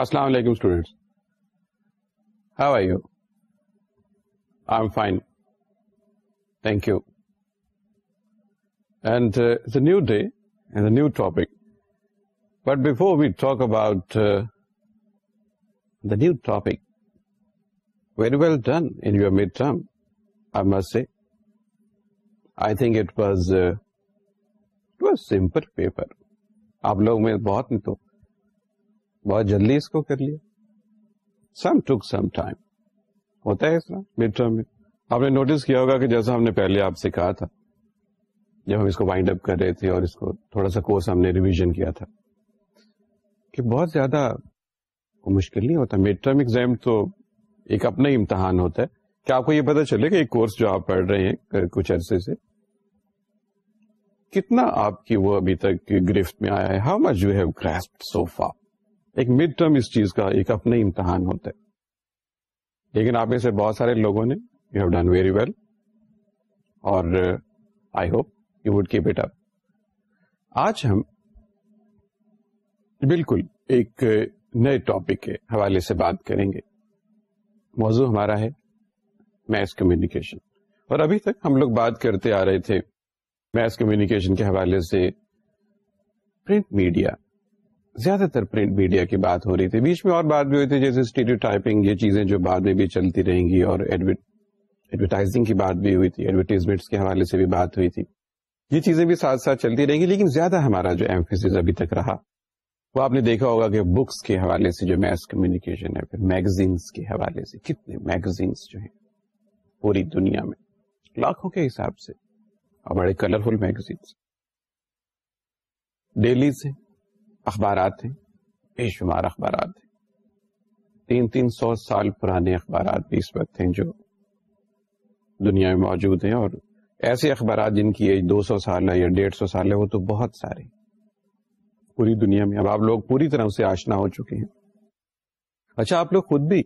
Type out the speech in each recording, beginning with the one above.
السلام علیکم students how I you I am fine thank you and it's a new day and a new topic but before we talk about the new topic very well done in your mid term I must say I think it was too a paper آپ لوگ میں بہت تو بہت جلدی اس کو کر لیا سم سم ٹائم ہوتا ہے اس طرح مڈ ٹرم میں آپ نے نوٹس کیا ہوگا کہ جیسا ہم نے پہلے آپ سے کہا تھا جب ہم اس کو وائنڈ اپ کر رہے تھے اور اس کو تھوڑا سا کورس ہم نے ریویژن کیا تھا کہ بہت زیادہ مشکل نہیں ہوتا مڈ ٹرم ایگزام تو ایک اپنا امتحان ہوتا ہے کہ آپ کو یہ پتا چلے کہ ایک کورس جو آپ پڑھ رہے ہیں کچھ عرصے سے کتنا آپ کی وہ ابھی تک گرفت میں آیا ہے how much you have so so far ایک مڈ ٹرم اس چیز کا ایک اپنا امتحان ہوتا ہے لیکن آپ میں سے بہت سارے لوگوں نے you have done very well اور I hope you keep it up آج ہم بالکل ایک نئے ٹاپک کے حوالے سے بات کریں گے موضوع ہمارا ہے میس کمیونیکیشن اور ابھی تک ہم لوگ بات کرتے آ رہے تھے میس کمیونیکیشن کے حوالے سے پرنٹ میڈیا زیادہ تر پرنٹ میڈیا کی بات ہو رہی تھی بیچ میں اور بات بھی ہوئی تھی جیسے اسٹیڈیو ٹائپنگ یہ چیزیں جو بعد میں بھی چلتی رہیں گی اور ایڈورٹائزنگ کی بات بھی ہوئی تھی ایڈورٹیزمنٹس کے حوالے سے بھی بات ہوئی تھی یہ چیزیں بھی ساتھ ساتھ چلتی رہیں گی لیکن زیادہ ہمارا جو ایمفیس ابھی تک رہا وہ آپ نے دیکھا ہوگا کہ بکس کے حوالے سے جو میس کمیونیکیشن ہے پھر میگزینس کے حوالے سے کتنے میگزینس جو ہیں پوری دنیا میں لاکھوں کے حساب سے اور بڑے کلرفل میگزینس ڈیلیز ہیں اخبارات ہیں بے شمار اخبارات ہیں تین تین سو سال پرانے اخبارات بھی اس وقت ہیں جو دنیا میں موجود ہیں اور ایسے اخبارات جن کی ایج دو سو سال ہے یا ڈیڑھ سو سال ہے وہ تو بہت سارے پوری دنیا میں اب آپ لوگ پوری طرح سے آشنا ہو چکے ہیں اچھا آپ لوگ خود بھی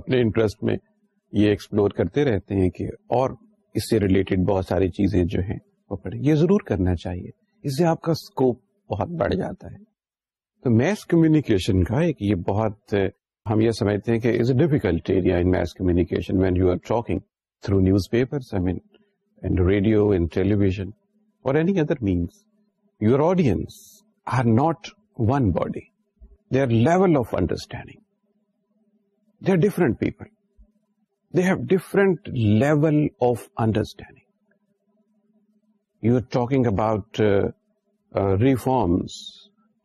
اپنے انٹرسٹ میں یہ ایکسپلور کرتے رہتے ہیں کہ اور اس سے ریلیٹڈ بہت ساری چیزیں جو ہیں وہ پڑھیں یہ ضرور کرنا چاہیے اس سے آپ کا اسکوپ بہت بڑھ جاتا ہے تو میس کمیونیکیشن کا ایک یہ بہت ہم یہ سمجھتے ہیں کہ is a difficult area in mass communication when you are talking through newspaper اور any other means your audience are not one body they are level of understanding they are different people they have different level of understanding you are talking about reforms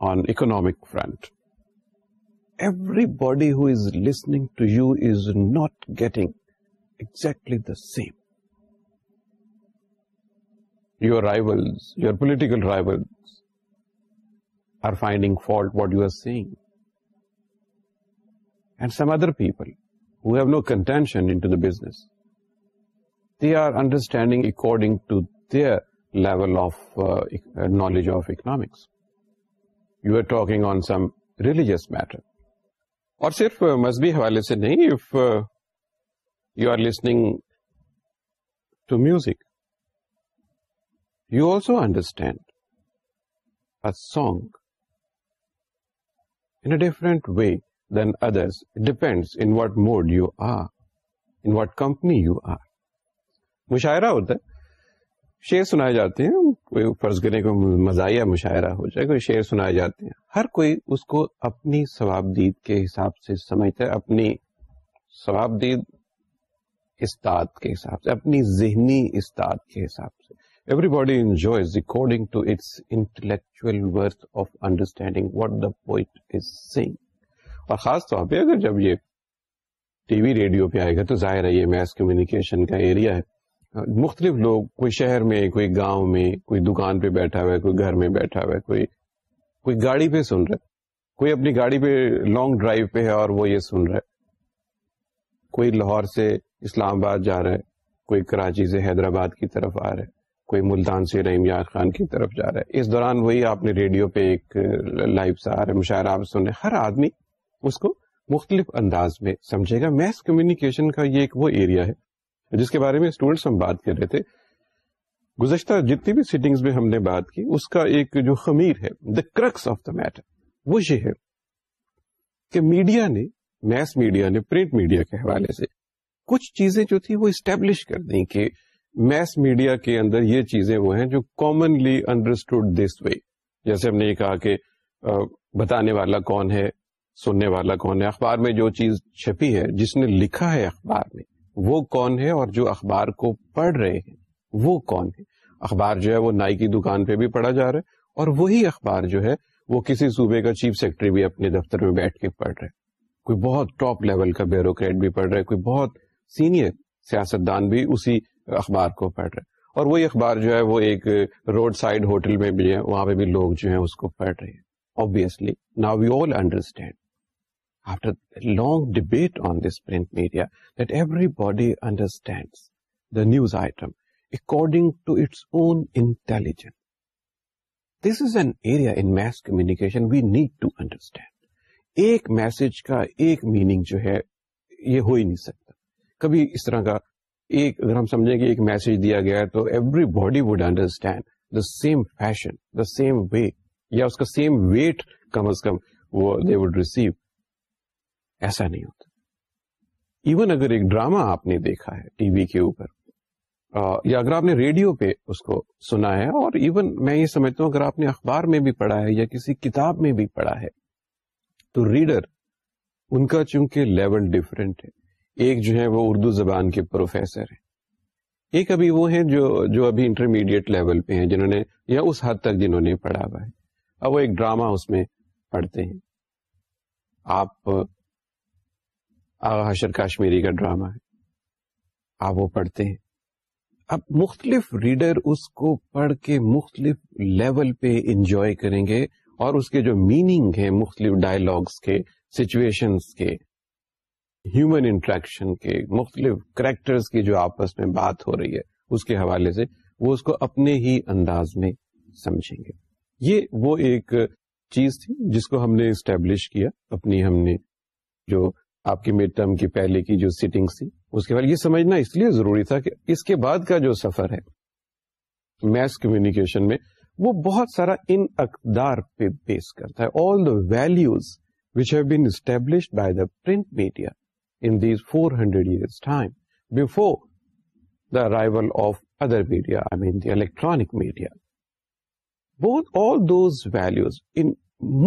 on economic front. Everybody who is listening to you is not getting exactly the same. Your rivals, your political rivals are finding fault what you are saying. And some other people who have no contention into the business, they are understanding according to their level of uh, uh, knowledge of economics. You are talking on some religious matter اور صرف مذہبی حوالے سے نہیں if you are listening to music you also understand a song in different way than others depends on what mood you are in what company you are مشاعرہ ہوتا ہے شعر سنائے جاتے ہیں کوئی فرض کریں کو مزاحیہ مشاعرہ ہو جائے کوئی شعر سنائے جاتے ہیں ہر کوئی اس کو اپنی ثواب دید کے حساب سے سمجھتا ہے اپنی ثواب دید استاد کے حساب سے اپنی ذہنی استاد کے حساب سے everybody enjoys according to its intellectual worth of understanding what the poet is saying اور خاص طور پہ اگر جب یہ ٹی وی ریڈیو پہ آئے گا تو ظاہر ہے یہ میس کمیونیکیشن کا ایریا ہے مختلف لوگ کوئی شہر میں کوئی گاؤں میں کوئی دکان پہ بیٹھا ہوا ہے کوئی گھر میں بیٹھا ہوا ہے کوئی کوئی گاڑی پہ سن رہا ہے کوئی اپنی گاڑی پہ لانگ ڈرائیو پہ ہے اور وہ یہ سن رہا ہے کوئی لاہور سے اسلام آباد جا رہا ہے کوئی کراچی سے حیدرآباد کی طرف آ رہا ہے کوئی ملتان سے رحیم یار خان کی طرف جا رہا ہے اس دوران وہی آپ نے ریڈیو پہ ایک لائف سے آ رہا ہے مشاعرہ آپ سن رہے ہر آدمی اس کو مختلف انداز میں سمجھے گا میس کمیونیکیشن کا یہ ایک وہ ایریا ہے جس کے بارے میں اسٹوڈینٹس ہم بات کر رہے تھے گزشتہ جتنی بھی سیٹنگ میں ہم نے بات کی اس کا ایک جو خمیر ہے the crux of the matter وہ یہ ہے کہ میڈیا نے میس میڈیا نے پرنٹ میڈیا کے حوالے سے کچھ چیزیں جو تھی وہ اسٹیبلش کر دیں کہ میس میڈیا کے اندر یہ چیزیں وہ ہیں جو کامنلی انڈرسٹوڈ دس وے جیسے ہم نے یہ کہا کہ بتانے والا کون ہے سننے والا کون ہے اخبار میں جو چیز چھپی ہے جس نے لکھا ہے اخبار میں وہ کون ہے اور جو اخبار کو پڑھ رہے ہیں وہ کون ہے اخبار جو ہے وہ نائی کی دکان پہ بھی پڑھا جا رہا ہے اور وہی اخبار جو ہے وہ کسی صوبے کا چیف سیکرٹری بھی اپنے دفتر میں بیٹھ کے پڑھ رہے کوئی بہت ٹاپ لیول کا بیوروکریٹ بھی پڑھ رہے کوئی بہت سینئر سیاست دان بھی اسی اخبار کو پڑھ رہے اور وہی اخبار جو ہے وہ ایک روڈ سائڈ ہوٹل میں بھی ہے وہاں پہ بھی لوگ جو ہے اس کو پڑھ رہے ہیں obviously now we all understand لانون didn't media body understand the news item according this is اینیاسٹینڈ ایک میسج کا ایک میننگ جو ہے یہ ہو ہی نہیں سکتا کبھی اس طرح کا ایک اگر ہم سمجھیں گے ایک میسج دیا گیا تو everybody would understand the same fashion the same way یا اس کا سیم ویٹ کم از کم وہ ایسا نہیں ہوتا ایون اگر ایک ڈراما آپ نے دیکھا ہے ٹی وی کے اوپر یا اگر آپ نے ریڈیو پہ اس کو سنا ہے اور ایون میں یہ سمجھتا ہوں اگر آپ نے اخبار میں بھی پڑھا ہے یا کسی کتاب میں بھی پڑھا ہے تو ریڈر ان کا چونکہ لیول ہے ایک جو ہے وہ اردو زبان کے پروفیسر ایک ابھی وہ ہیں جو جو ابھی انٹرمیڈیٹ لیول پہ ہیں جنہوں نے یا اس حد تک جنہوں نے پڑھا ہوا ہے اب وہ ایک ڈراما اس میں پڑھتے ہیں آپ آغا حشر کاشمیری کا ڈرامہ ہے آپ وہ پڑھتے ہیں اب مختلف ریڈر اس کو پڑھ کے مختلف لیول پہ انجوائے کریں گے اور اس کے جو میننگ ہے مختلف ڈائلاگس کے سچویشنس کے ہیومن انٹریکشن کے مختلف کریکٹرس کی جو آپس میں بات ہو رہی ہے اس کے حوالے سے وہ اس کو اپنے ہی انداز میں سمجھیں گے یہ وہ ایک چیز تھی جس کو ہم نے اسٹیبلش کیا اپنی ہم نے جو آپ کی مڈ ٹرم کی پہلے کی جو سیٹنگ تھی اس کے بعد یہ سمجھنا اس لیے ضروری تھا کہ اس کے بعد کا جو سفر ہے میس کمیونیکیشن میں وہ بہت سارا ان اقدار پہ بیس کرتا ہے all the the the values have been by print media in these four hundred years time before arrival of other media I mean the electronic media بہت all those values in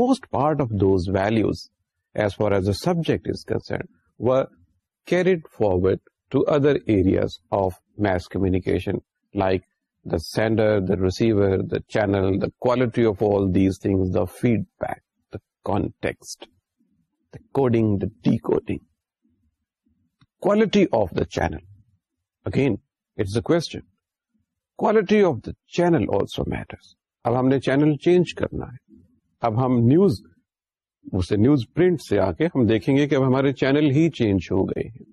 most part of those values subject is concerned were carried forward to other areas of mass communication like the sender the receiver the channel the quality of all these things the feedback the context coding the decoding quality of the channel again eaten کو channel also matters اب ہم نے channel change کرنا ہے اب ہم news اسے news print سے آ کے ہم دیکھیں گے کہ اب ہمارے چینل ہی چینج ہو گئے ہیں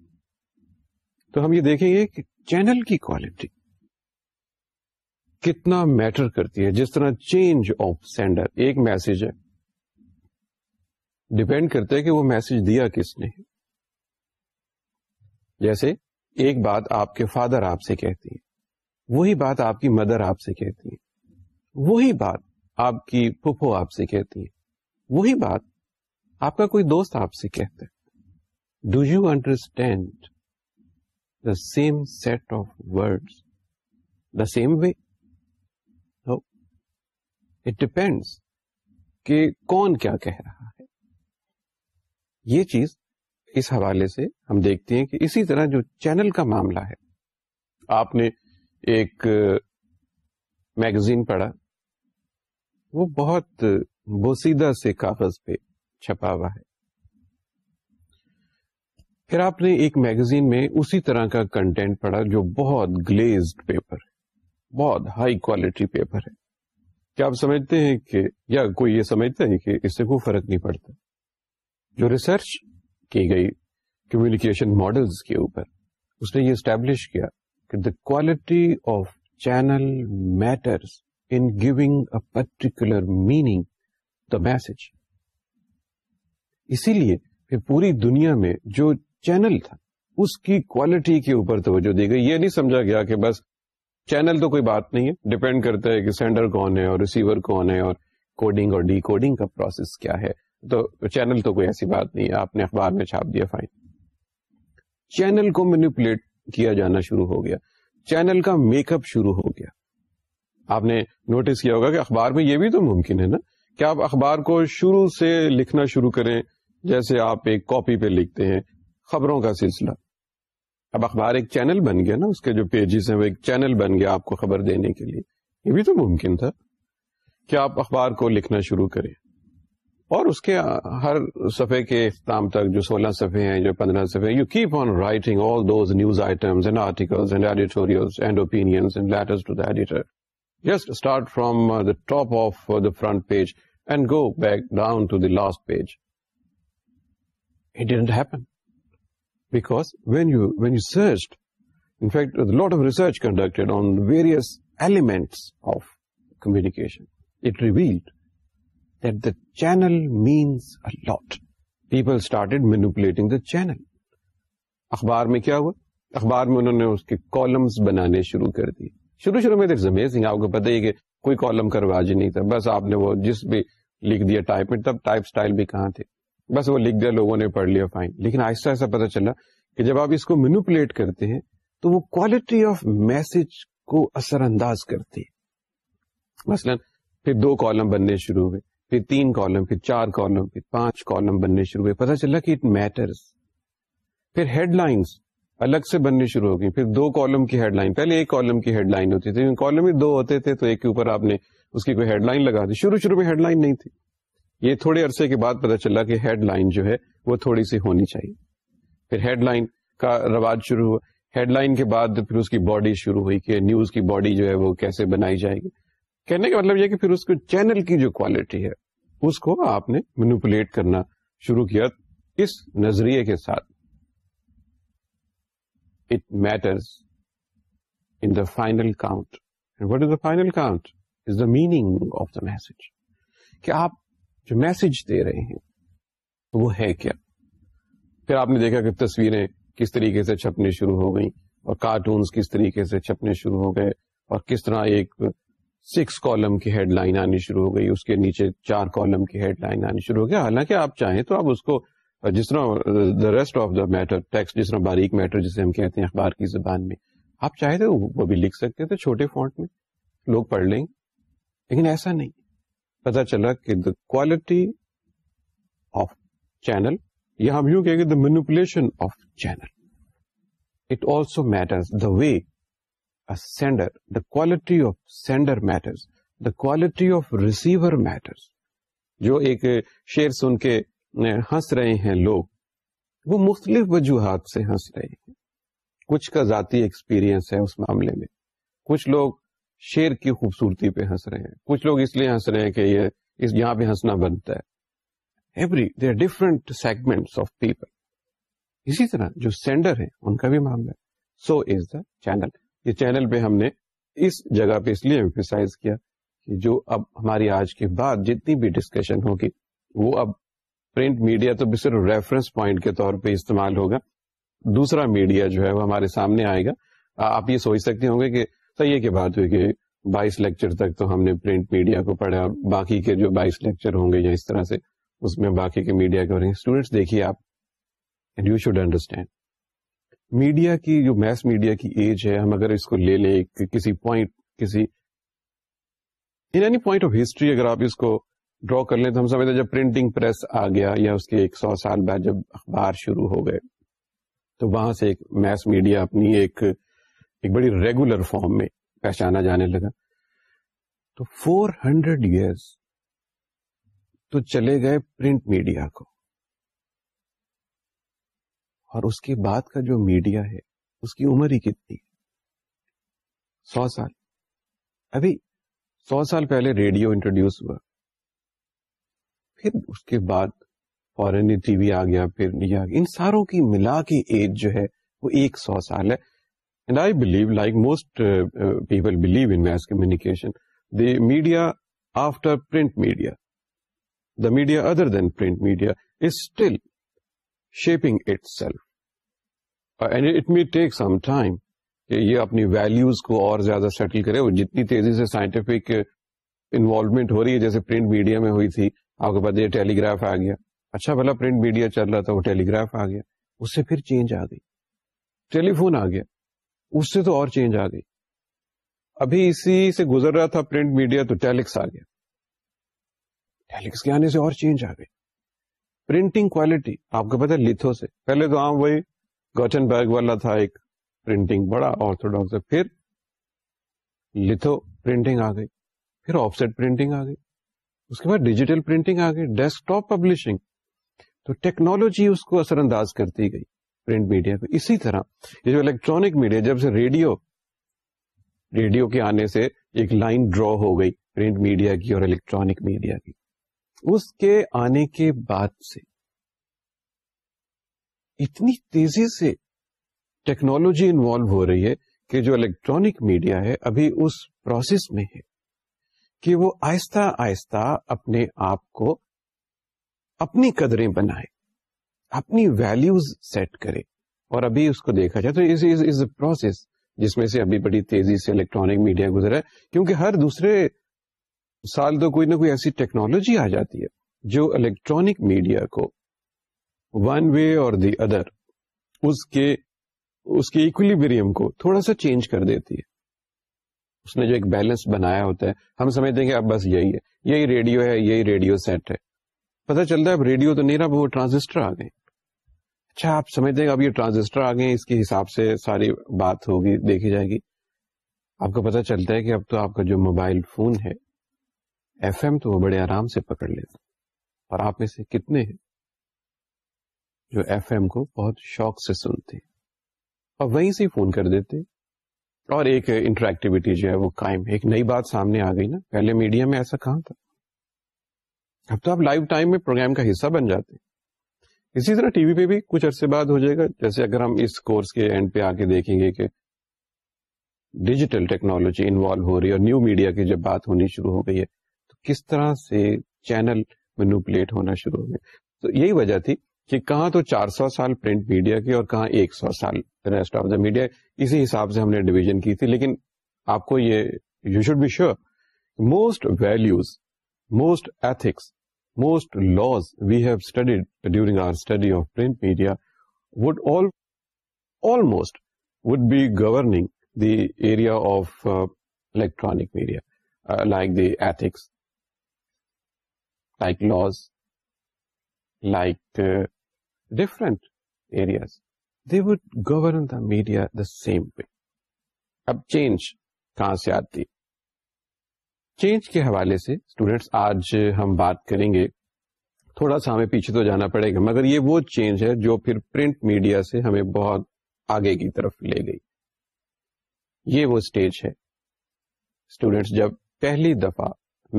تو ہم یہ دیکھیں گے کہ چینل کی کوالٹی کتنا میٹر کرتی ہے جس طرح چینج آف سینڈر ایک میسج ہے ڈپینڈ کرتے کہ وہ میسج دیا کس نے جیسے ایک بات آپ کے فادر آپ سے کہتی ہے وہی بات آپ کی مدر آپ سے کہتی ہے وہی بات آپ کی پپھو آپ سے کہتی ہے وہی بات آپ کا کوئی دوست آپ سے کہتا ہے do you understand the same set of word the same way it depends کہ کون کیا کہہ رہا ہے یہ چیز اس حوالے سے ہم دیکھتے ہیں کہ اسی طرح جو چینل کا معاملہ ہے آپ نے ایک میگزین پڑھا وہ بہت بوسیدہ سے کاغذ پہ چھپا ہوا ہے پھر آپ نے ایک میگزین میں اسی طرح کا کنٹینٹ پڑھا جو بہت گلیزڈ پیپر بہت ہائی کوالٹی پیپر ہے کیا آپ سمجھتے ہیں کہ یا کوئی یہ سمجھتا ہے کہ اس سے کوئی فرق نہیں پڑتا جو ریسرچ کی گئی کمیونیکیشن ماڈلس کے اوپر اس نے یہ اسٹیبلش کیا کہ the quality of channel matters in giving a particular meaning the message اسی لیے پھر پوری دنیا میں جو چینل تھا اس کی کوالٹی کے اوپر توجہ دی گئی یہ نہیں سمجھا گیا کہ بس چینل تو کوئی بات نہیں ہے ڈیپینڈ کرتا ہے کہ سینڈر کون ہے اور ریسیور کون ہے اور کوڈنگ اور ڈی کوڈنگ کا پروسیس کیا ہے تو چینل تو کوئی ایسی بات نہیں ہے آپ نے اخبار میں چھاپ دیا فائن چینل کو مینیپولیٹ کیا جانا شروع ہو گیا چینل کا میک اپ شروع ہو گیا آپ نے نوٹس کیا ہوگا کہ اخبار میں یہ بھی تو ممکن ہے نا کہ آپ اخبار کو شروع سے لکھنا شروع کریں جیسے آپ ایک کاپی پہ لکھتے ہیں خبروں کا سلسلہ اب اخبار ایک چینل بن گیا نا اس کے جو پیجز ہیں وہ ایک چینل بن گیا آپ کو خبر دینے کے لیے یہ بھی تو ممکن تھا کہ آپ اخبار کو لکھنا شروع کریں اور اس کے ہر صفحے کے اختتام تک جو سولہ صفحے ہیں جو پندرہ صفحے you keep on writing all those news and and and to the editor just start from the top of the front page and go back down to the last page لفرچ conducted آنریس elements of کمیکیشنٹنگ the channel اخبار میں کیا ہوا اخبار میں انہوں نے اس کے کالمس بنانے شروع کر دیے شروع شروع میں دیکھ زمیر سنگھ آپ کو پتا ہی کہ کوئی کالم کرواجی نہیں تھا بس آپ نے وہ جس بھی لکھ دیا ٹائپ میں تب ٹائپ اسٹائل بھی کہاں تھے بس وہ لکھ گیا لوگوں نے پڑھ لیا فائن لیکن آہستہ آہستہ پتا چلا کہ جب آپ اس کو مینوپولیٹ کرتے ہیں تو وہ کوالٹی آف میسج کو اثر انداز کرتی مثلا پھر دو کالم بننے شروع ہوئے پھر تین کالم پھر چار کالم پھر پانچ کالم بننے شروع ہوئے پتا چلا کہ اٹ میٹرس پھر ہیڈ لائنس الگ سے بننے شروع ہو گئی پھر دو کالم کی ہیڈ لائن پہلے ایک کالم کی ہیڈ لائن ہوتی تھی کالم ہی دو ہوتے تھے تو ایک کے اوپر آپ نے اس کی کوئی ہیڈ لائن لگا دی شروع شروع میں ہیڈ لائن نہیں تھی یہ تھوڑے عرصے کے بعد پتا چلا کہ ہیڈ لائن جو ہے وہ تھوڑی سی ہونی چاہیے پھر ہیڈ لائن کا رواج شروع ہوا ہیڈ لائن کے بعد پھر اس کی باڈی شروع ہوئی کہ نیوز کی باڈی جو ہے وہ کیسے بنائی جائے گی کہنے کا مطلب یہ کہ پھر اس کو چینل کی جو کوالٹی ہے اس کو آپ نے مینوپولیٹ کرنا شروع کیا اس نظریے کے ساتھ it matters in the final count what is the final count is the meaning of the message کہ آپ جو میسج دے رہے ہیں وہ ہے کیا پھر آپ نے دیکھا کہ تصویریں کس طریقے سے چھپنے شروع ہو گئیں اور کارٹونز کس طریقے سے چھپنے شروع ہو گئے اور کس طرح ایک سکس کالم کی ہیڈ لائن آنی شروع ہو گئی اس کے نیچے چار کالم کی ہیڈ لائن آنی شروع ہو گئی حالانکہ آپ چاہیں تو آپ اس کو جس طرح the rest of the matter text جس طرح باریک میٹر جسے ہم کہتے ہیں اخبار کی زبان میں آپ چاہے تو وہ بھی لکھ سکتے تھے چھوٹے فونٹ میں لوگ پڑھ لیں گے لیکن ایسا نہیں پتا چلا کہ دا کوالٹی آف چینل یا ہم یوں کہیں گے the of channel it also matters the way sender the quality of sender matters the quality of receiver matters جو ایک شیر کے ہنس رہے ہیں لوگ وہ مختلف وجوہات سے ہنس رہے ہیں کچھ کا ذاتی ایکسپیرئنس ہے اس معاملے میں کچھ لوگ شیر کی خوبصورتی پہ ہنس رہے ہیں کچھ لوگ اس لیے ہنس رہے ہیں کہ یہ اس یہاں پہ ہنسنا بنتا ہے every they are different of people اسی طرح جو سینڈر ہے ان کا بھی معاملہ ہے سو از دا چینل یہ چینل پہ ہم نے اس جگہ پہ اس لیے کیا جو اب ہماری آج کے بعد جتنی بھی ڈسکشن ہوگی وہ اب پرنٹ میڈیا تو صرف ریفرنس پوائنٹ کے طور پہ استعمال ہوگا دوسرا میڈیا جو ہے وہ ہمارے سامنے آئے گا آپ یہ سوچ سکتے ہوں گے کہ صحیح ہے کہ بات ہوئی کہ بائیس لیکچر تک تو ہم نے پرنٹ میڈیا کو پڑھا باقی کے جو بائیس لیکچر ہوں گے یا اس طرح سے اس میں باقی کے میڈیا کے اسٹوڈینٹس دیکھیے آپ and you should understand media کی جو میس میڈیا کی ایج ہے ہم اگر اس کو لے لیں کسی پوائنٹ کسی in any point of history اگر آپ اس کو ڈرا کر لیں تو ہم سمجھتے ہیں جب پرنٹنگ پریس آ گیا یا اس کے ایک سو سال بعد جب اخبار شروع ہو گئے تو وہاں سے ایک میس میڈیا اپنی ایک ایک بڑی ریگولر فارم میں پہچانا جانے لگا تو فور ہنڈریڈ ایئرس تو چلے گئے پرنٹ میڈیا کو اور اس کے بعد کا جو میڈیا ہے اس کی عمر ہی کتنی ہے سو سال ابھی سو سال پہلے ریڈیو انٹروڈیوس ہوا پھر اس کے بعد فورن ٹی وی آ گیا پھر ان ساروں کی ملا کی ایج جو ہے وہ ایک سو سال ہے I believe like most people believe print media, the media after print media the media other than print media یہ اپنی ویلوز کو اور زیادہ سیٹل کرے جتنی تیزی سے سائنٹیفک انوالومنٹ ہو رہی ہے جیسے پرنٹ میڈیا میں ہوئی تھی آپ کے پاس یہ ٹیلی گراف آ گیا اچھا بھلا پرنٹ میڈیا چل رہا تھا وہ ٹیلی گراف آ گیا اس سے پھر چینج آ گئی ٹیلی فون آ گیا اس سے تو اور چینج آ گئی ابھی اسی سے گزر رہا تھا پرنٹ میڈیا تو ٹیلکس آ گیا ٹیلکس کے آنے سے اور چینج آ گئی پرنٹنگ کوالٹی آپ کو پتا لتھو سے پہلے تو عام وہی گوٹن بیگ والا تھا ایک پرنٹنگ بڑا آرتھوڈاکس پھر لو پرنٹنگ آ گئی پھر آف سیٹ پرنٹنگ آ گئی اس کے بعد ڈیجیٹل پرنٹنگ آ گئی ڈیسک ٹاپ پبلشنگ تو ٹیکنالوجی اس کو اثر انداز کرتی گئی پرنٹ میڈیا اسی طرح یہ جو الیکٹرانک میڈیا جب سے ریڈیو ریڈیو کے آنے سے ایک لائن ڈرا ہو گئی پرنٹ میڈیا کی اور الیکٹرانک میڈیا کی اس کے آنے کے بعد سے اتنی تیزی سے ٹیکنالوجی انوالو ہو رہی ہے کہ جو الیکٹرانک میڈیا ہے ابھی اس پروسیس میں ہے کہ وہ آہستہ آہستہ اپنے آپ کو اپنی قدریں بنائے اپنی ویلوز سیٹ کرے اور ابھی اس کو دیکھا جائے تو پروسیس جس میں سے ابھی بڑی تیزی سے الیکٹرانک میڈیا گزرا ہے کیونکہ ہر دوسرے سال تو کوئی نہ کوئی ایسی ٹیکنالوجی آ جاتی ہے جو الیکٹرانک میڈیا کو ون وے اور دی ادر اس کے اس کے بریم کو تھوڑا سا چینج کر دیتی ہے اس نے جو ایک بیلنس بنایا ہوتا ہے ہم سمجھتے ہیں کہ اب بس یہی ہے یہی ریڈیو ہے یہی ریڈیو سیٹ ہے پتہ چلتا ہے اب ریڈیو تو نہیں رہا وہ ٹرانزسٹر آ گئے اچھا آپ سمجھ دیں گے اب یہ ٹرانزسٹر آ گئے اس کے حساب سے ساری بات ہوگی دیکھی جائے گی آپ کو پتا چلتا ہے کہ اب تو آپ کا جو موبائل فون ہے ایف ایم تو وہ بڑے آرام سے پکڑ لیتا اور آپ میں سے کتنے ہیں جو ایف ایم کو بہت شوق سے سنتے اور وہیں سے فون کر دیتے اور ایک انٹریکٹیوٹی جو ہے وہ قائم ہے ایک نئی بات سامنے آ گئی نا پہلے میڈیا میں ایسا کہاں تھا اب تو آپ لائف ٹائم میں پروگرام کا حصہ بن جاتے ہیں اسی طرح ٹی وی پہ بھی کچھ عرصے بعد ہو جائے گا جیسے اگر ہم اس کورس کے اینڈ پہ آ کے دیکھیں گے کہ ڈیجیٹل ٹیکنالوجی انوالو ہو رہی ہے اور نیو میڈیا کی جب بات ہونی شروع ہو گئی ہے تو کس طرح سے چینل مینوپلیٹ ہونا شروع ہو گیا تو یہی وجہ تھی کہ کہاں تو چار سو سال پرنٹ میڈیا کی اور کہاں ایک سو سال ریسٹ آف دا میڈیا اسی حساب سے ہم نے ڈویژن کی تھی لیکن آپ کو یہ you should be sure most values most ethics most laws we have studied during media governing the F electronic media like the ethics like laws like different the one the media the same way اب change کہاں سے آتی change کے حوالے سے students آج ہم بات کریں گے تھوڑا سا ہمیں پیچھے تو جانا پڑے گا مگر یہ وہ چینج ہے جو پھر پرنٹ میڈیا سے ہمیں بہت آگے کی طرف لے گئی یہ وہ اسٹیج ہے اسٹوڈینٹس جب پہلی دفعہ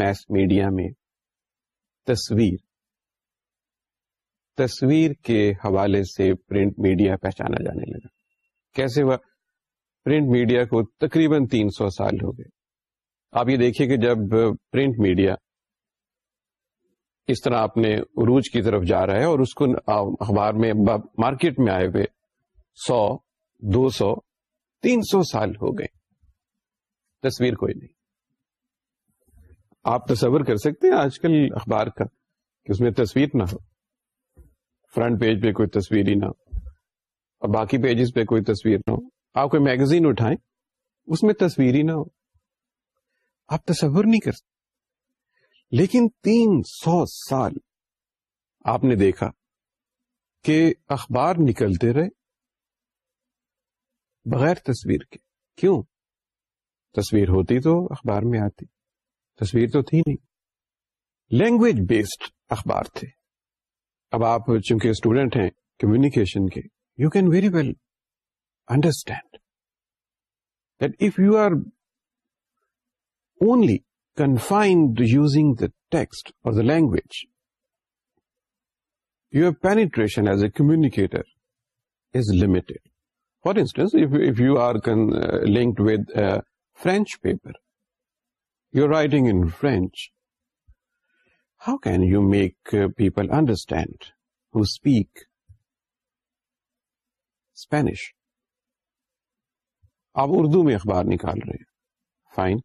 میس میڈیا میں تصویر تصویر کے حوالے سے پرنٹ میڈیا پہچانا جانے لگا کیسے وہ پرنٹ میڈیا کو تقریباً تین سو سال ہو گئے آپ یہ دیکھیے کہ جب پرنٹ میڈیا اس طرح اپنے عروج کی طرف جا رہا ہے اور اس کو اخبار میں مارکیٹ میں آئے ہوئے سو دو سو تین سو سال ہو گئے تصویر کوئی نہیں آپ تصور کر سکتے ہیں آج کل اخبار کا کہ اس میں تصویر نہ ہو فرنٹ پیج پہ کوئی تصویر ہی نہ ہو اور باقی پیجز پہ کوئی تصویر نہ ہو آپ کوئی میگزین اٹھائیں اس میں تصویر ہی نہ ہو آپ تصور نہیں کر لیکن تین سو سال آپ نے دیکھا کہ اخبار نکلتے رہے بغیر تصویر کے کیوں تصویر ہوتی تو اخبار میں آتی تصویر تو تھی نہیں لینگویج بیسڈ اخبار تھے اب آپ چونکہ اسٹوڈنٹ ہیں کمیونیکیشن کے you can very well understand that if you are only confined using the text اور language you operation as a communicator is limited for instance if you are can linked with French paper you writing in French how can you make people understand who speak Spanish آپ اردو میں اخبار نکال رہے ہیں fine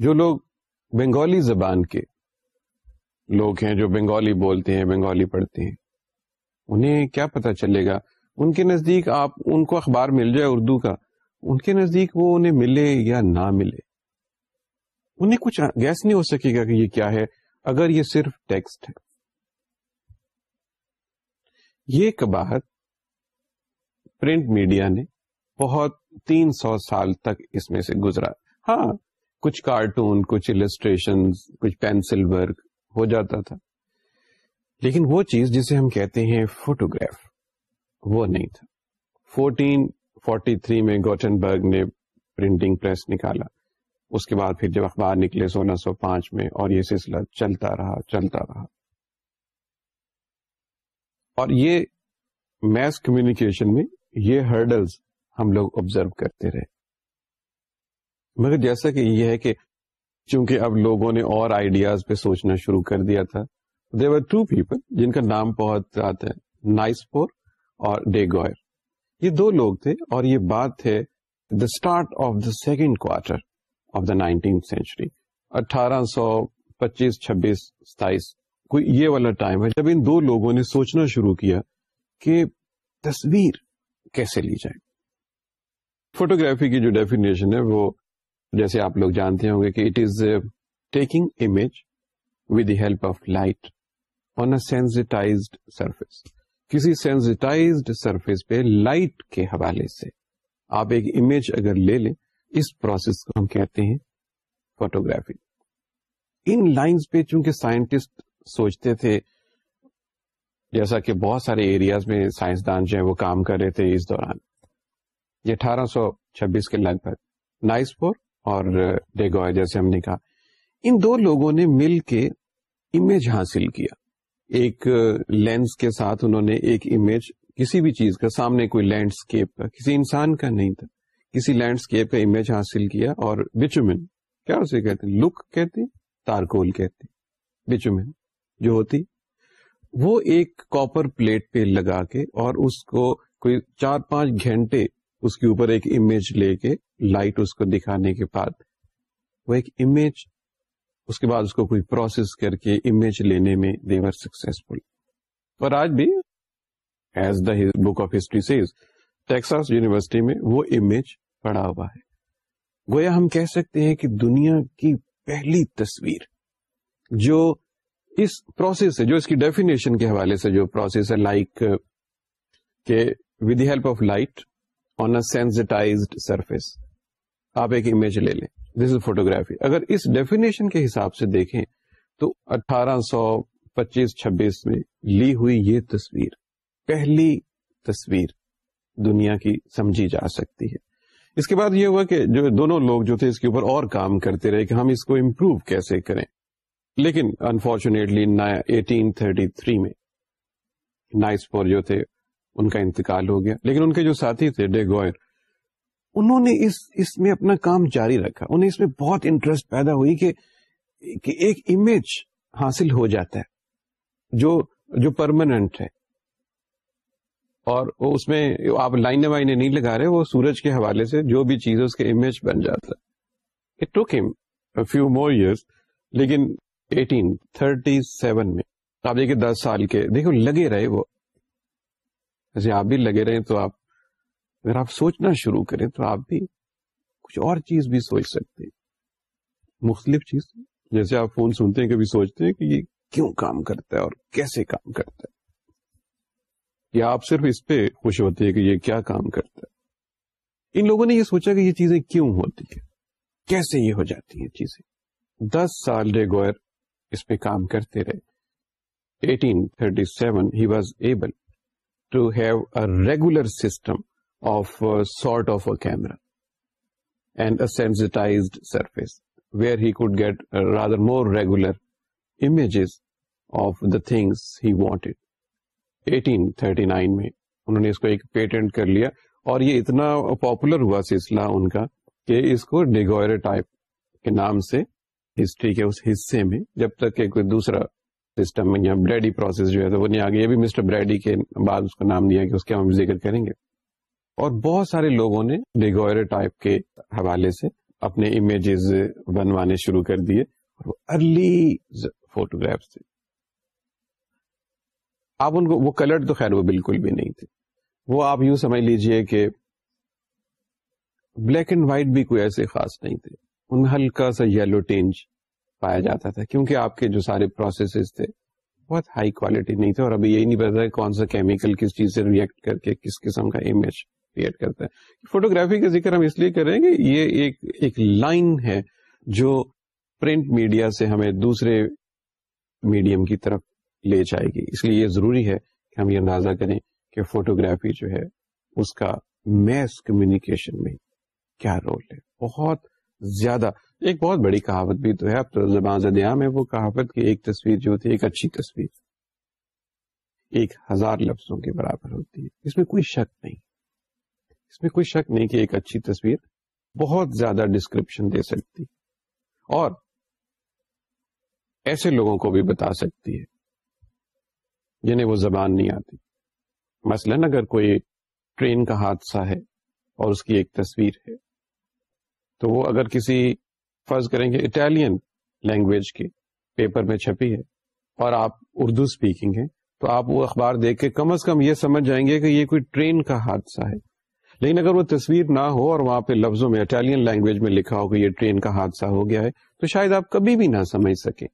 جو لوگ بنگالی زبان کے لوگ ہیں جو بنگالی بولتے ہیں بنگالی پڑھتے ہیں انہیں کیا پتا چلے گا ان کے نزدیک آپ ان کو اخبار مل جائے اردو کا ان کے نزدیک وہ انہیں ملے یا نہ ملے انہیں کچھ گیس نہیں ہو سکے گا کہ یہ کیا ہے اگر یہ صرف ٹیکسٹ ہے یہ کباہت پرنٹ میڈیا نے بہت تین سو سال تک اس میں سے گزرا ہاں کچھ کارٹون کچھ السٹریشن کچھ پینسل ورک ہو جاتا تھا لیکن وہ چیز جسے ہم کہتے ہیں فوٹوگراف وہ نہیں تھا فورٹین فورٹی تھری میں گوٹن برگ نے پرنٹنگ پریس نکالا اس کے بعد پھر جب اخبار نکلے سولہ سو پانچ میں اور یہ سلسلہ چلتا رہا چلتا رہا اور یہ میس کمیونیکیشن میں یہ ہرڈلز ہم لوگ ابزرو کرتے رہے مگر جیسا کہ یہ ہے کہ چونکہ اب لوگوں نے اور آئیڈیاز پہ سوچنا شروع کر دیا تھا دیور ٹو پیپل جن کا نام بہت آتا ہے نائس پور اور ڈے گوئر یہ دو لوگ تھے اور یہ بات تھے the start of the second quarter of the century اٹھارہ سو پچیس چھبیس ستائیس کوئی یہ والا ٹائم ہے جب ان دو لوگوں نے سوچنا شروع کیا کہ تصویر کیسے لی جائے فوٹوگرافی کی جو ڈیفینیشن ہے وہ جیسے آپ لوگ جانتے ہوں گے کہ it is taking image with the help of light on a surface کسی سینسٹائز سرفیس پہ لائٹ کے حوالے سے آپ ایک امیج اگر لے لیں اس پروسیس کو ہم کہتے ہیں فوٹوگرافی ان لائنس پہ چونکہ سائنٹسٹ سوچتے تھے جیسا کہ بہت سارے ایریاز میں سائنسدان جو ہیں وہ کام کر رہے تھے اس دوران یہ اٹھارہ سو چھبیس کے لگ بھگ نائس فور اور ڈیگوائے جیسے ہم نے کہا ان دو لوگوں نے مل کے امیج حاصل کیا ایک لینس کے ساتھ انہوں نے ایک امیج کسی بھی چیز کا سامنے کوئی لینڈسکیپ کا کسی انسان کا نہیں تھا کسی لینڈسکیپ کا امیج حاصل کیا اور بچو کیا اسے کہتے ہیں لک کہتے کہتے تارکول کہ جو ہوتی وہ ایک کاپر پلیٹ پہ لگا کے اور اس کو کوئی چار پانچ گھنٹے اس کے اوپر ایک امیج لے کے لائٹ اس کو دکھانے کے بعد وہ ایک امیج اس کے بعد اس کو کوئی پروسیس کر کے امیج لینے میں دیور آر سکسفل آج بھی as the book of history says Texas University میں وہ امیج پڑا ہوا ہے گویا ہم کہہ سکتے ہیں کہ دنیا کی پہلی تصویر جو اس پروسیس ہے جو اس کی ڈیفینیشن کے حوالے سے جو پروسیس ہے لائک کے with the help of light on a sensitise surface آپ ایک امیج لے لیں دس از فوٹوگرافی اگر اس ڈیفینیشن کے حساب سے دیکھیں تو اٹھارہ سو پچیس چھبیس میں لی ہوئی یہ تصویر پہلی تصویر دنیا کی سمجھی جا سکتی ہے اس کے بعد یہ ہوا کہ جو دونوں لوگ جو تھے اس کے اوپر اور کام کرتے رہے کہ ہم اس کو امپروو کیسے کریں لیکن انفارچونیٹلی ایٹین تھرٹی تھری میں نائس فور جو تھے ان کا انتقال ہو گیا لیکن ان کے جو ساتھی تھے انہوں نے اس اس میں اپنا کام جاری رکھا انہیں اس میں بہت انٹرسٹ پیدا ہوئی کہ کہ ایک امیج حاصل ہو جاتا ہے جو جو پرماننٹ ہے اور وہ اس میں آپ لائن وائنیں نہیں لگا رہے وہ سورج کے حوالے سے جو بھی چیز اس کے امیج بن جاتا ہے فیو مور ایئرس لیکن ایٹین تھرٹی سیون میں آپ دیکھیے دس سال کے دیکھو لگے رہے وہ جیسے آپ بھی لگے رہے تو آپ اگر آپ سوچنا شروع کریں تو آپ بھی کچھ اور چیز بھی سوچ سکتے ہیں مختلف چیز جیسے آپ فون سنتے ہیں کبھی سوچتے ہیں کہ یہ کیوں کام کرتا ہے اور کیسے کام کرتا ہے یا آپ صرف اس پہ خوش ہوتے ہیں کہ یہ کیا کام کرتا ہے ان لوگوں نے یہ سوچا کہ یہ چیزیں کیوں ہوتی ہیں کیسے یہ ہو جاتی ہیں چیزیں دس سال ڈے گوئر اس پہ کام کرتے رہے eighteen thirty seven he was able regular system of set of a camera and surface where he regular images things he things he wanted. 1839 میں انہوں نے اس کو ایک پیٹنٹ کر لیا اور یہ اتنا پاپولر ہوا سلسلہ ان کا کہ اس کو ڈیگوئر ٹائپ کے نام سے ہسٹری کے اس حصے میں جب تک کہ کوئی دوسرا سسٹم یا بریڈی پروسیس جو ہے تو وہ نہیں آگے یہ بھی مسٹر بریڈی کے بعد اس کا نام دیا کہ اس کے ہم ذکر کریں گے اور بہت سارے لوگوں نے ڈیگوئر ٹائپ کے حوالے سے اپنے امیجز بنوانے شروع کر دیے ارلی فوٹوگرافس تھے آپ ان کو وہ کلر تو خیر وہ بالکل بھی نہیں تھے وہ آپ یوں سمجھ لیجئے کہ بلیک اینڈ وائٹ بھی کوئی ایسے خاص نہیں تھے ان ہلکا سا یلو ٹینج پایا جاتا تھا کیونکہ آپ کے جو سارے پروسیسز تھے بہت ہائی کوالٹی نہیں تھے اور ابھی یہی نہیں پتا کون سا کیمیکل کس کس چیز سے ریئیکٹ کر کے قسم کا امیج کریٹ کرتا ہے فوٹو گرافی کریں گے یہ ایک ایک لائن ہے جو پرنٹ میڈیا سے ہمیں دوسرے میڈیم کی طرف لے جائے گی اس لیے یہ ضروری ہے کہ ہم یہ اندازہ کریں کہ فوٹوگرافی جو ہے اس کا میس کمیونیکیشن میں کیا رول ہے بہت زیادہ ایک بہت بڑی کہاوت بھی تو ہے اب تو زبان میں وہ کہاوت کی ایک تصویر جو ہوتی ہے ایک اچھی تصویر ایک ہزار لفظوں کے برابر ہوتی ہے اس میں کوئی شک نہیں اس میں کوئی شک نہیں کہ ایک اچھی تصویر بہت زیادہ ڈسکرپشن دے سکتی اور ایسے لوگوں کو بھی بتا سکتی ہے جنہیں وہ زبان نہیں آتی مثلا اگر کوئی ٹرین کا حادثہ ہے اور اس کی ایک تصویر ہے تو وہ اگر کسی فرض کریں گے اٹالین لینگویج کی پیپر میں چھپی ہے اور آپ اردو اسپیکنگ ہیں تو آپ وہ اخبار دیکھ کے کم از کم یہ سمجھ جائیں گے کہ یہ کوئی ٹرین کا حادثہ ہے لیکن اگر وہ تصویر نہ ہو اور وہاں پہ لفظوں میں اٹالین لینگویج میں لکھا ہو کہ یہ ٹرین کا حادثہ ہو گیا ہے تو شاید آپ کبھی بھی نہ سمجھ سکیں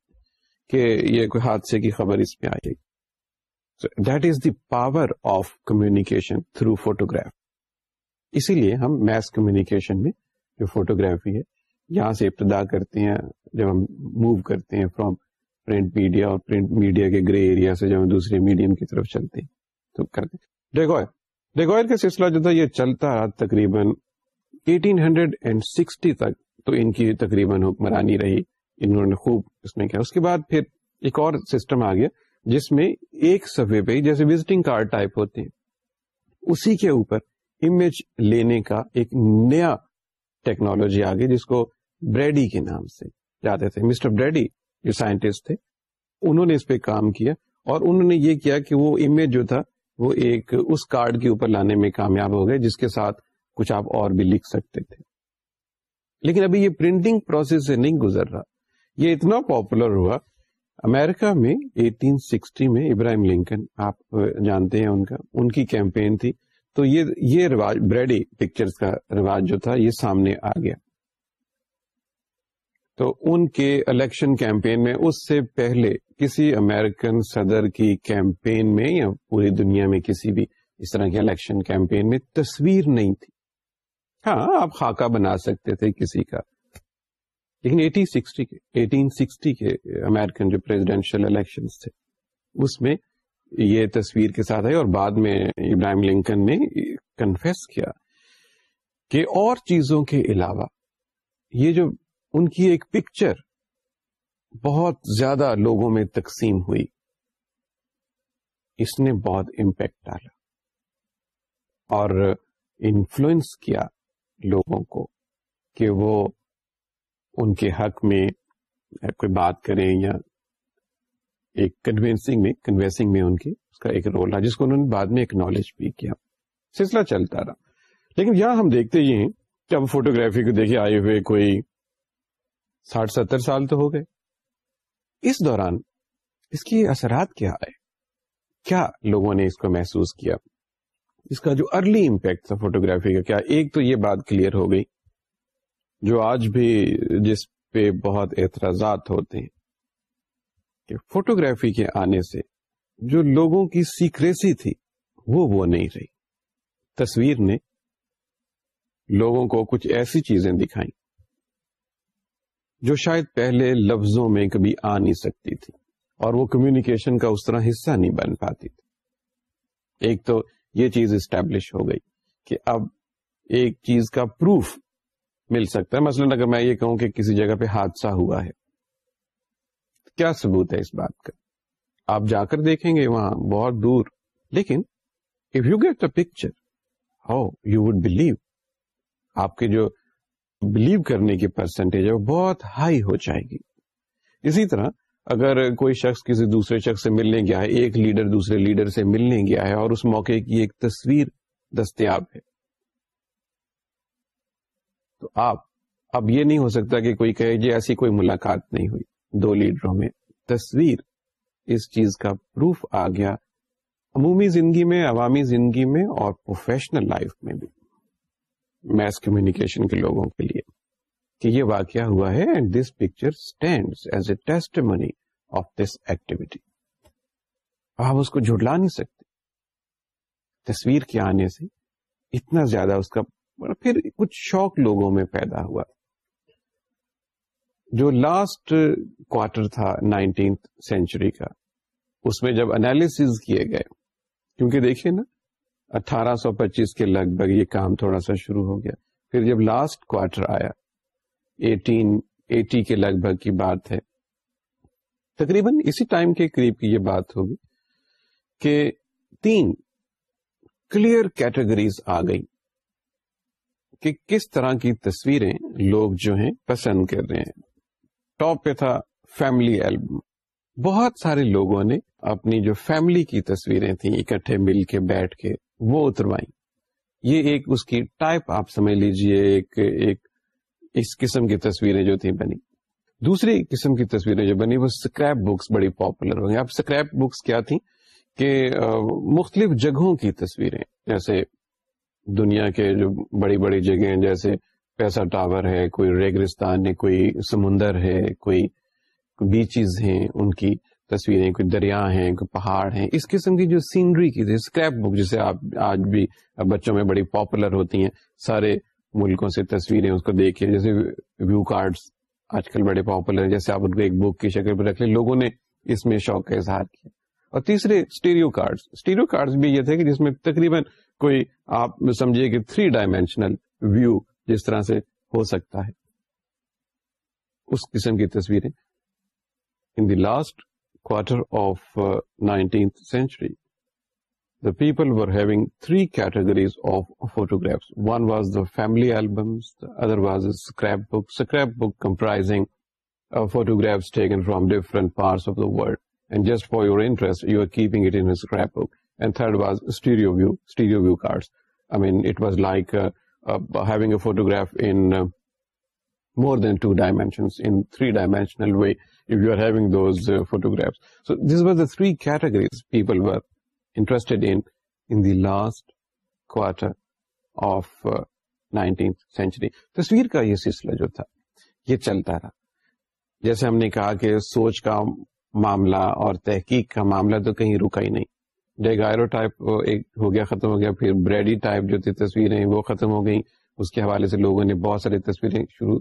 کہ یہ کوئی حادثے کی خبر اس میں آئے گی that is the power of communication through photograph اسی لیے ہم میس کمیونیکیشن میں جو فوٹوگرافی ہے یہاں سے ابتدا کرتے ہیں جب ہم موو کرتے ہیں فرام پرنٹ میڈیا اور پرنٹ میڈیا کے گرے ایریا سے جب ہم دوسرے میڈیم کی طرف چلتے ہیں تو کرتے کا سلسلہ جو تھا یہ چلتا رہا تقریباً تک تو ان کی تقریباً حکمرانی رہی انہوں نے خوب اس میں کیا اس کے بعد پھر ایک اور سسٹم آ گیا جس میں ایک صفحے پہ جیسے وزٹنگ کارڈ ٹائپ ہوتے ہیں اسی کے اوپر امیج لینے کا ایک نیا ٹیکنالوجی گئی جس کو بریڈی کے نام سے جاتے تھے مسٹر بریڈی جو سائنٹسٹ تھے انہوں نے اس پہ کام کیا اور انہوں نے یہ کیا کہ وہ امیج جو تھا وہ ایک اس کارڈ کے اوپر لانے میں کامیاب ہو گئے جس کے ساتھ کچھ آپ اور بھی لکھ سکتے تھے لیکن ابھی یہ پرنٹنگ پروسیس سے نہیں گزر رہا یہ اتنا پاپولر ہوا امیرکا میں 1860 میں ابراہیم لنکن آپ جانتے ہیں ان کا ان کی کیمپین تھی تو یہ یہ رواج بریڈی پکچر کا رواج جو تھا یہ سامنے آ گیا تو ان کے الیکشن کیمپین میں اس سے پہلے کسی امریکن صدر کی کیمپین میں یا پوری دنیا میں کسی بھی اس طرح کے الیکشن کیمپین میں تصویر نہیں تھی ہاں آپ خاکہ بنا سکتے تھے کسی کا لیکن ایٹین سکسٹی کے امیرکن جو پریزیڈینشیل الیکشن تھے اس میں یہ تصویر کے ساتھ آئی اور بعد میں ابراہیم لنکن نے کنفیس کیا کہ اور چیزوں کے علاوہ یہ جو ان کی ایک پکچر بہت زیادہ لوگوں میں تقسیم ہوئی اس نے بہت امپیکٹ ڈالا اور انفلوئنس کیا لوگوں کو کہ وہ ان کے حق میں کوئی بات کریں یا ایک کنوینسنگ میں کنوینسنگ میں ان کی اس کا ایک رول رہا جس کو انہوں نے بعد میں ایک نالج بھی کیا سلسلہ چلتا رہا لیکن یہاں ہم دیکھتے ہیں کہ فوٹو گرافی کو دیکھے آئے ہوئے کوئی ساٹھ ستر سال تو ہو گئے اس دوران اس کے کی اثرات کیا آئے کیا لوگوں نے اس کو محسوس کیا اس کا جو ارلی امپیکٹ تھا فوٹو گرافی کا کیا ایک تو یہ بات کلیئر ہو گئی جو آج بھی جس پہ بہت اعتراضات ہوتے ہیں کہ فوٹوگرافی کے آنے سے جو لوگوں کی سیکریسی تھی وہ وہ نہیں رہی تصویر نے لوگوں کو کچھ ایسی چیزیں دکھائیں جو شاید پہلے لفظوں میں کبھی آ نہیں سکتی تھی اور وہ کمیونیکیشن کا اس طرح حصہ نہیں بن پاتی تھی ایک تو یہ چیز اسٹیبلش ہو گئی کہ اب ایک چیز کا پروف مل سکتا ہے مثلا اگر میں یہ کہوں کہ کسی جگہ پہ حادثہ ہوا ہے کیا ثبوت ہے اس بات کا آپ جا کر دیکھیں گے وہاں بہت دور لیکن if you get the picture how you would believe آپ کے جو بلیو کرنے کی پرسنٹیج ہے وہ بہت ہائی ہو جائے گی اسی طرح اگر کوئی شخص کسی دوسرے شخص سے ملنے گیا ہے ایک لیڈر دوسرے لیڈر سے ملنے گیا ہے اور اس موقع کی ایک تصویر دستیاب ہے تو آپ اب یہ نہیں ہو سکتا کہ کوئی کہے جی ایسی کوئی ملاقات نہیں ہوئی دو لیڈروں میں تصویر اس چیز کا پروف آ گیا عمومی زندگی میں عوامی زندگی میں اور پروفیشنل لائف میں بھی میس کمیونیکیشن کے لوگوں کے لیے کہ یہ واقعہ ہوا ہے and this picture stand as a testimony of this activity آپ اس کو جھٹلا نہیں سکتے تصویر کے آنے سے اتنا زیادہ اس کا پھر کچھ شوق لوگوں میں پیدا ہوا جو لاسٹ کوارٹر تھا نائنٹینتھ سینچری کا اس میں جب انالس کیے گئے کیونکہ دیکھیے نا اٹھارہ سو پچیس کے لگ بھگ یہ کام تھوڑا سا شروع ہو گیا پھر جب لاسٹ کوارٹر آیا ایٹین ایٹی کے لگ بھگ کی بات ہے تقریباً اسی ٹائم کے قریب کی یہ بات ہوگی کہ تین کلیئر کیٹیگریز آ گئی کہ کس طرح کی تصویریں لوگ جو ہیں پسند کر رہے ہیں ٹاپ پہ تھا فیملی بہت سارے لوگوں نے اپنی جو فیملی کی تصویریں تھیں اکٹھے مل کے بیٹھ کے وہ اتروائی یہ ایک ایک ایک اس اس کی ٹائپ آپ سمجھ قسم کی تصویریں جو تھیں بنی دوسری قسم کی تصویریں جو بنی وہ اسکریپ بکس بڑی پاپولر ہو گئی اب اسکریپ بکس کیا تھیں کہ مختلف جگہوں کی تصویریں جیسے دنیا کے جو بڑی بڑی جگہیں جیسے پیسا ٹاور ہے کوئی ریگرستان ہے کوئی سمندر ہے کوئی بیچز ہیں ان کی تصویریں کوئی دریا ہیں کوئی پہاڑ ہیں اس قسم کی جو سینری کی تھی اسکریپ بک جسے آپ آج بھی بچوں میں بڑی پاپولر ہوتی ہیں سارے ملکوں سے تصویریں اس کو دیکھیں جیسے ویو کارڈ آج کل بڑے پاپولر ہیں جیسے آپ ان کو ایک بک کی شکل پہ رکھ لیں لوگوں نے اس میں شوق کا اظہار کیا اور تیسرے اسٹیریو کارڈ اسٹیریو کارڈ بھی یہ تھے کہ جس میں تقریباً کوئی آپ سمجھیے کہ تھری ڈائمینشنل ویو جس طرح سے ہو سکتا ہے اس قسم کی تصویریں in the last quarter of nineteenth century the people were having three categories of photographs one was the family albums other was scrap book scrap book comprising photographs taken from different parts of the world and just for your interest you are keeping it in scrap book and third was stereo view stereo view cards I mean it was like having a photograph in more than two dimensions in three dimensional way three categories people stayed in last century تصویر کا یہ سلسلہ جو تھا یہ چلتا رہا جیسے ہم نے کہا کہ سوچ کا معاملہ اور تحقیق کا معاملہ تو کہیں رکا ہی نہیں ڈیگائرو ٹائپ ایک ہو گیا ختم ہو گیا پھر بریڈی ٹائپ جو تھی تصویریں وہ ختم ہو گئیں اس کے حوالے سے لوگوں نے بہت ساری تصویریں شروع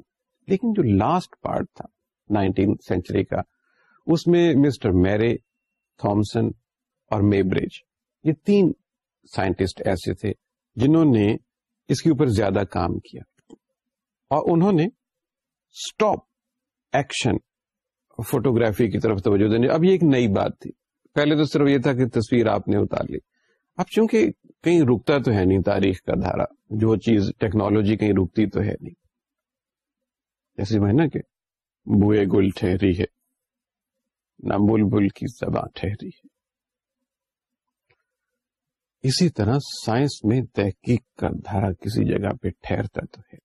لیکن جو لاسٹ پارٹ تھا نائنٹین سینچری کا اس میں مسٹر میرے تھامسن اور میبریج یہ تین سائنٹسٹ ایسے تھے جنہوں نے اس کے اوپر زیادہ کام کیا اور انہوں نے اسٹاپ ایکشن فوٹوگرافی کی طرف توجہ دینے اب یہ ایک نئی بات تھی پہلے تو صرف یہ تھا کہ تصویر آپ نے اتار لی اب چونکہ کہیں رکتا تو ہے نہیں تاریخ کا دھارا جو چیز ٹیکنالوجی کہیں رکتی تو ہے نہیں جیسے میں نا کہ بوئے گل ٹھہری ہے نہ بل بل کی زباں ٹھہری ہے اسی طرح سائنس میں تحقیق کا دھارا کسی جگہ پہ ٹھہرتا تو ہے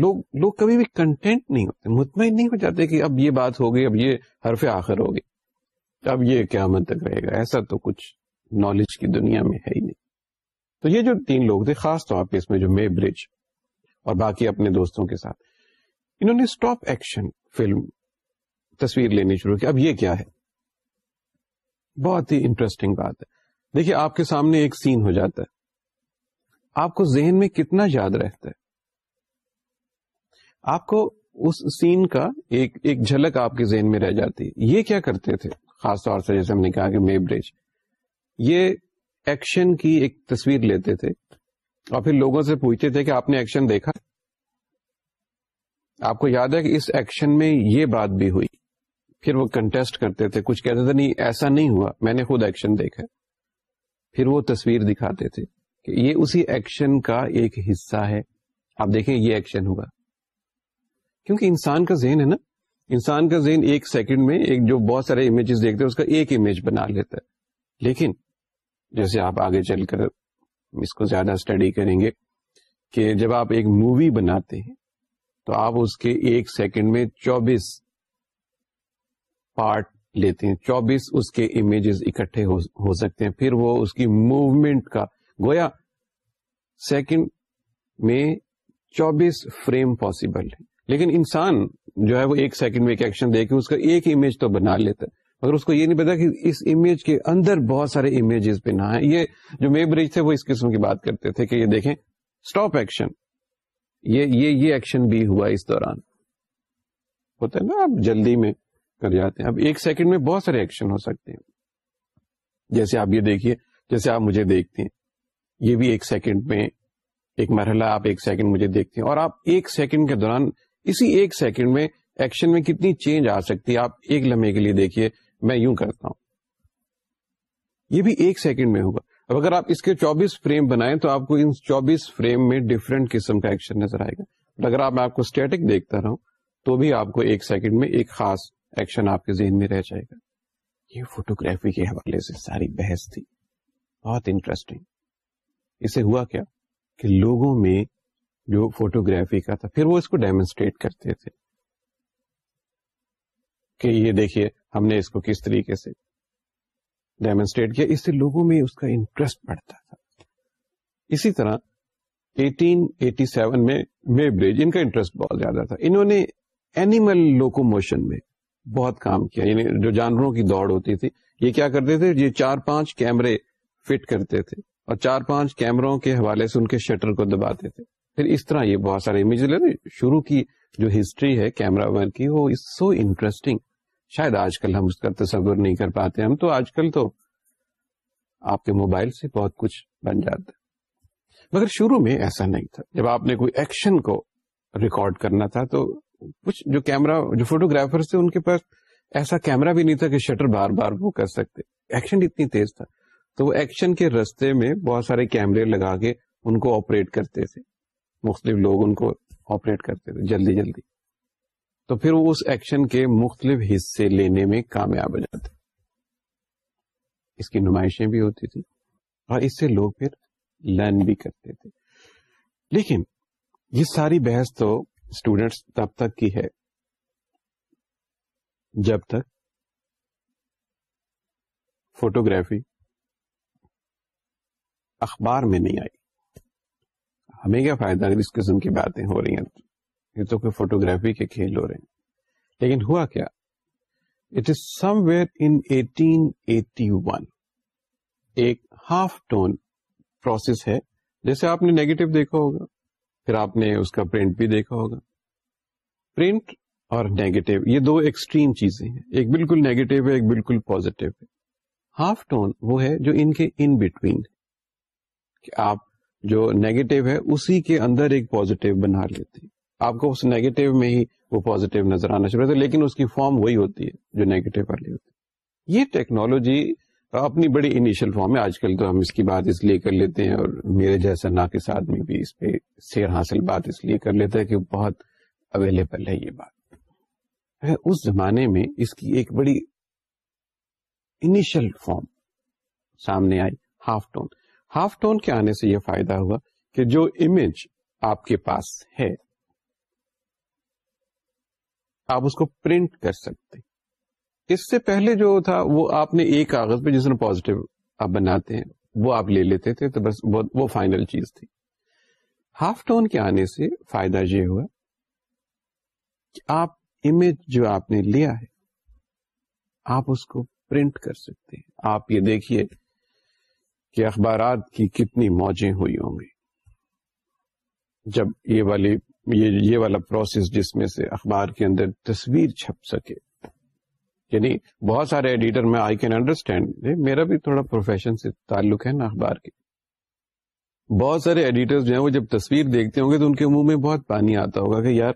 لوگ لوگ کبھی بھی کنٹینٹ نہیں ہوتے مطمئن نہیں ہو جاتے کہ اب یہ بات ہو گئی اب یہ حرف آخر ہو گئی اب یہ قیامت تک رہے گا ایسا تو کچھ نالج کی دنیا میں ہے ہی نہیں تو یہ جو تین لوگ تھے خاص طور پہ اس میں جو مے برج اور باقی اپنے دوستوں کے ساتھ انہوں نے اسٹاپ ایکشن فلم تصویر لینی شروع کی اب یہ کیا ہے بہت ہی انٹرسٹنگ بات ہے دیکھیے آپ کے سامنے ایک سین ہو جاتا ہے آپ کو ذہن میں کتنا یاد رہتا ہے آپ کو اس سین کا ایک ایک جھلک آپ کے ذہن میں رہ جاتی ہے یہ کیا کرتے تھے خاص طور سے جیسے ہم نے کہا کہ برج یہ ایکشن کی ایک تصویر لیتے تھے اور پھر لوگوں سے پوچھتے تھے کہ آپ نے ایکشن دیکھا آپ کو یاد ہے کہ اس ایکشن میں یہ بات بھی ہوئی پھر وہ کنٹیسٹ کرتے تھے کچھ کہتے تھے نہیں ایسا نہیں ہوا میں نے خود ایکشن دیکھا پھر وہ تصویر دکھاتے تھے کہ یہ اسی ایکشن کا ایک حصہ ہے آپ دیکھیں یہ ایکشن ہوا کیونکہ انسان کا ذہن ہے نا انسان کا ذہن ایک سیکنڈ میں ایک جو بہت سارے امیجز دیکھتے ہیں اس کا ایک امیج بنا لیتا ہے لیکن جیسے آپ آگے چل کر اس کو زیادہ اسٹڈی کریں گے کہ جب آپ ایک مووی بناتے ہیں تو آپ اس کے ایک سیکنڈ میں چوبیس پارٹ لیتے ہیں چوبیس اس کے امیجز اکٹھے ہو سکتے ہیں پھر وہ اس کی موومنٹ کا گویا سیکنڈ میں چوبیس فریم پاسبل ہے لیکن انسان جو ہے وہ ایک سیکنڈ میں ایک ایکشن دے کے اس کا ایک امیج تو بنا لیتا ہے مگر اس کو یہ نہیں پتا کہ اس امیج کے اندر بہت سارے امیجز ہیں یہ جو تھے تھے وہ اس قسم کی بات کرتے کہ یہ دیکھیں ایکشن ایکشن یہ یہ بھی ہوا اس دوران ہوتا ہے نا آپ جلدی میں کر جاتے ہیں اب ایک سیکنڈ میں بہت سارے ایکشن ہو سکتے ہیں جیسے آپ یہ دیکھیے جیسے آپ مجھے دیکھتے ہیں یہ بھی ایک سیکنڈ میں ایک مرحلہ آپ ایک سیکنڈ مجھے دیکھتے ہیں اور آپ ایک سیکنڈ کے دوران اسی ایک سیکنڈ میں ایکشن میں کتنی چینج آ سکتی آپ ایک لمحے کے لیے دیکھیے میں یوں کرتا ہوں یہ بھی ایک سیکنڈ میں ہوگا اب اگر آپ آپ اس کے چوبیس چوبیس فریم فریم تو کو ان میں ڈفرینٹ قسم کا ایکشن نظر آئے گا اگر آپ آپ کو اسٹیٹک دیکھتا تو بھی آپ کو ایک سیکنڈ میں ایک خاص ایکشن آپ کے ذہن میں رہ جائے گا یہ فوٹوگرافی کے حوالے سے ساری بحث تھی بہت انٹرسٹنگ اسے ہوا کیا کہ لوگوں میں جو فوٹوگرافی کا تھا پھر وہ اس کو ڈیمونسٹریٹ کرتے تھے کہ یہ دیکھیے ہم نے اس کو کس طریقے سے ڈیمونسٹریٹ کیا اس سے لوگوں میں اس کا انٹرسٹ بڑھتا تھا اسی طرح ایٹین ایٹی سیون میں اینیمل لوکو موشن میں بہت کام کیا یعنی جو جانوروں کی دوڑ ہوتی تھی یہ کیا کرتے تھے یہ چار پانچ کیمرے فٹ کرتے تھے اور چار پانچ کیمروں کے حوالے سے ان کے شٹر کو دباتے تھے پھر اس طرح یہ بہت سارے امیجز لے شروع کی جو ہسٹری ہے کیمرا از سو انٹرسٹنگ شاید آج کل ہم اس کا تصور نہیں کر پاتے ہم تو آج کل تو آپ کے موبائل سے بہت کچھ بن جاتا ہے مگر شروع میں ایسا نہیں تھا جب آپ نے کوئی ایکشن کو ریکارڈ کرنا تھا تو کچھ جو کیمرا جو فوٹو گرافر ایسا کیمرا بھی نہیں تھا کہ شٹر بار بار وہ کر سکتے ایکشن اتنی تیز تھا تو وہ ایکشن کے رستے میں بہت سارے کیمرے لگا کے ان کو آپریٹ کرتے تھے مختلف لوگ ان کو آپریٹ کرتے تھے جلدی جلدی تو پھر وہ اس ایکشن کے مختلف حصے لینے میں کامیاب ہو جاتے اس کی نمائشیں بھی ہوتی تھی اور اس سے لوگ پھر لرن بھی کرتے تھے لیکن یہ ساری بحث تو اسٹوڈینٹس تب تک کی ہے جب تک فوٹوگرافی اخبار میں نہیں آئی ہمیں کیا فائدہ اگر اس قسم کی باتیں ہو رہی ہیں یہ تو فوٹو گرافی کے کھیل ہو رہے ہیں لیکن ہوا کیا it is somewhere in ایک ہاف ٹون پروسیس ہے جیسے آپ نے نیگیٹو دیکھا ہوگا پھر آپ نے اس کا پرنٹ بھی دیکھا ہوگا پرنٹ اور نیگیٹو یہ دو ایکسٹریم چیزیں ہیں ایک بالکل نیگیٹو ہے ایک بالکل پوزیٹو ہاف ٹون وہ ہے جو ان کے ان بٹوین آپ جو نیگیٹو ہے اسی کے اندر ایک پوزیٹو بنا لیتے آپ کو اس نیگیٹو میں ہی وہ پوزیٹو نظر آنا چاہتا ہے لیکن اس کی فارم وہی ہوتی ہے جو نیگیٹو والی ہوتی ہے یہ ٹیکنالوجی اپنی بڑی انیشل فارم ہے آج کل تو ہم اس کی بات اس لیے کر لیتے ہیں اور میرے جیسا نا کے ساتھ میں بھی اس پہ سیر حاصل بات اس لیے کر لیتے کہ بہت اویلیبل ہے یہ بات اس زمانے میں اس کی ایک بڑی انیشل فارم سامنے آئی ہاف ٹون ہاف ٹون کے آنے سے یہ فائدہ ہوا کہ جو امیج آپ کے پاس ہے آپ اس کو پرنٹ کر سکتے اس سے پہلے جو تھا وہ آپ نے ایک کاغذ پہ جس میں پوزیٹو آپ بناتے ہیں وہ آپ لے لیتے تھے تو بس وہ فائنل چیز تھی ہاف ٹون کے آنے سے فائدہ یہ ہوا کہ آپ امیج جو آپ نے لیا ہے آپ اس کو پرنٹ کر سکتے ہیں آپ یہ دیکھیے کہ اخبارات کی کتنی موجیں ہوئی ہوں گی جب یہ والی یہ, یہ والا پروسیس جس میں سے اخبار کے اندر تصویر چھپ سکے یعنی بہت سارے ایڈیٹر میں آئی کین انڈرسٹینڈ میرا بھی تھوڑا پروفیشن سے تعلق ہے نا اخبار کے بہت سارے ایڈیٹر جو ہیں وہ جب تصویر دیکھتے ہوں گے تو ان کے منہ میں بہت پانی آتا ہوگا کہ یار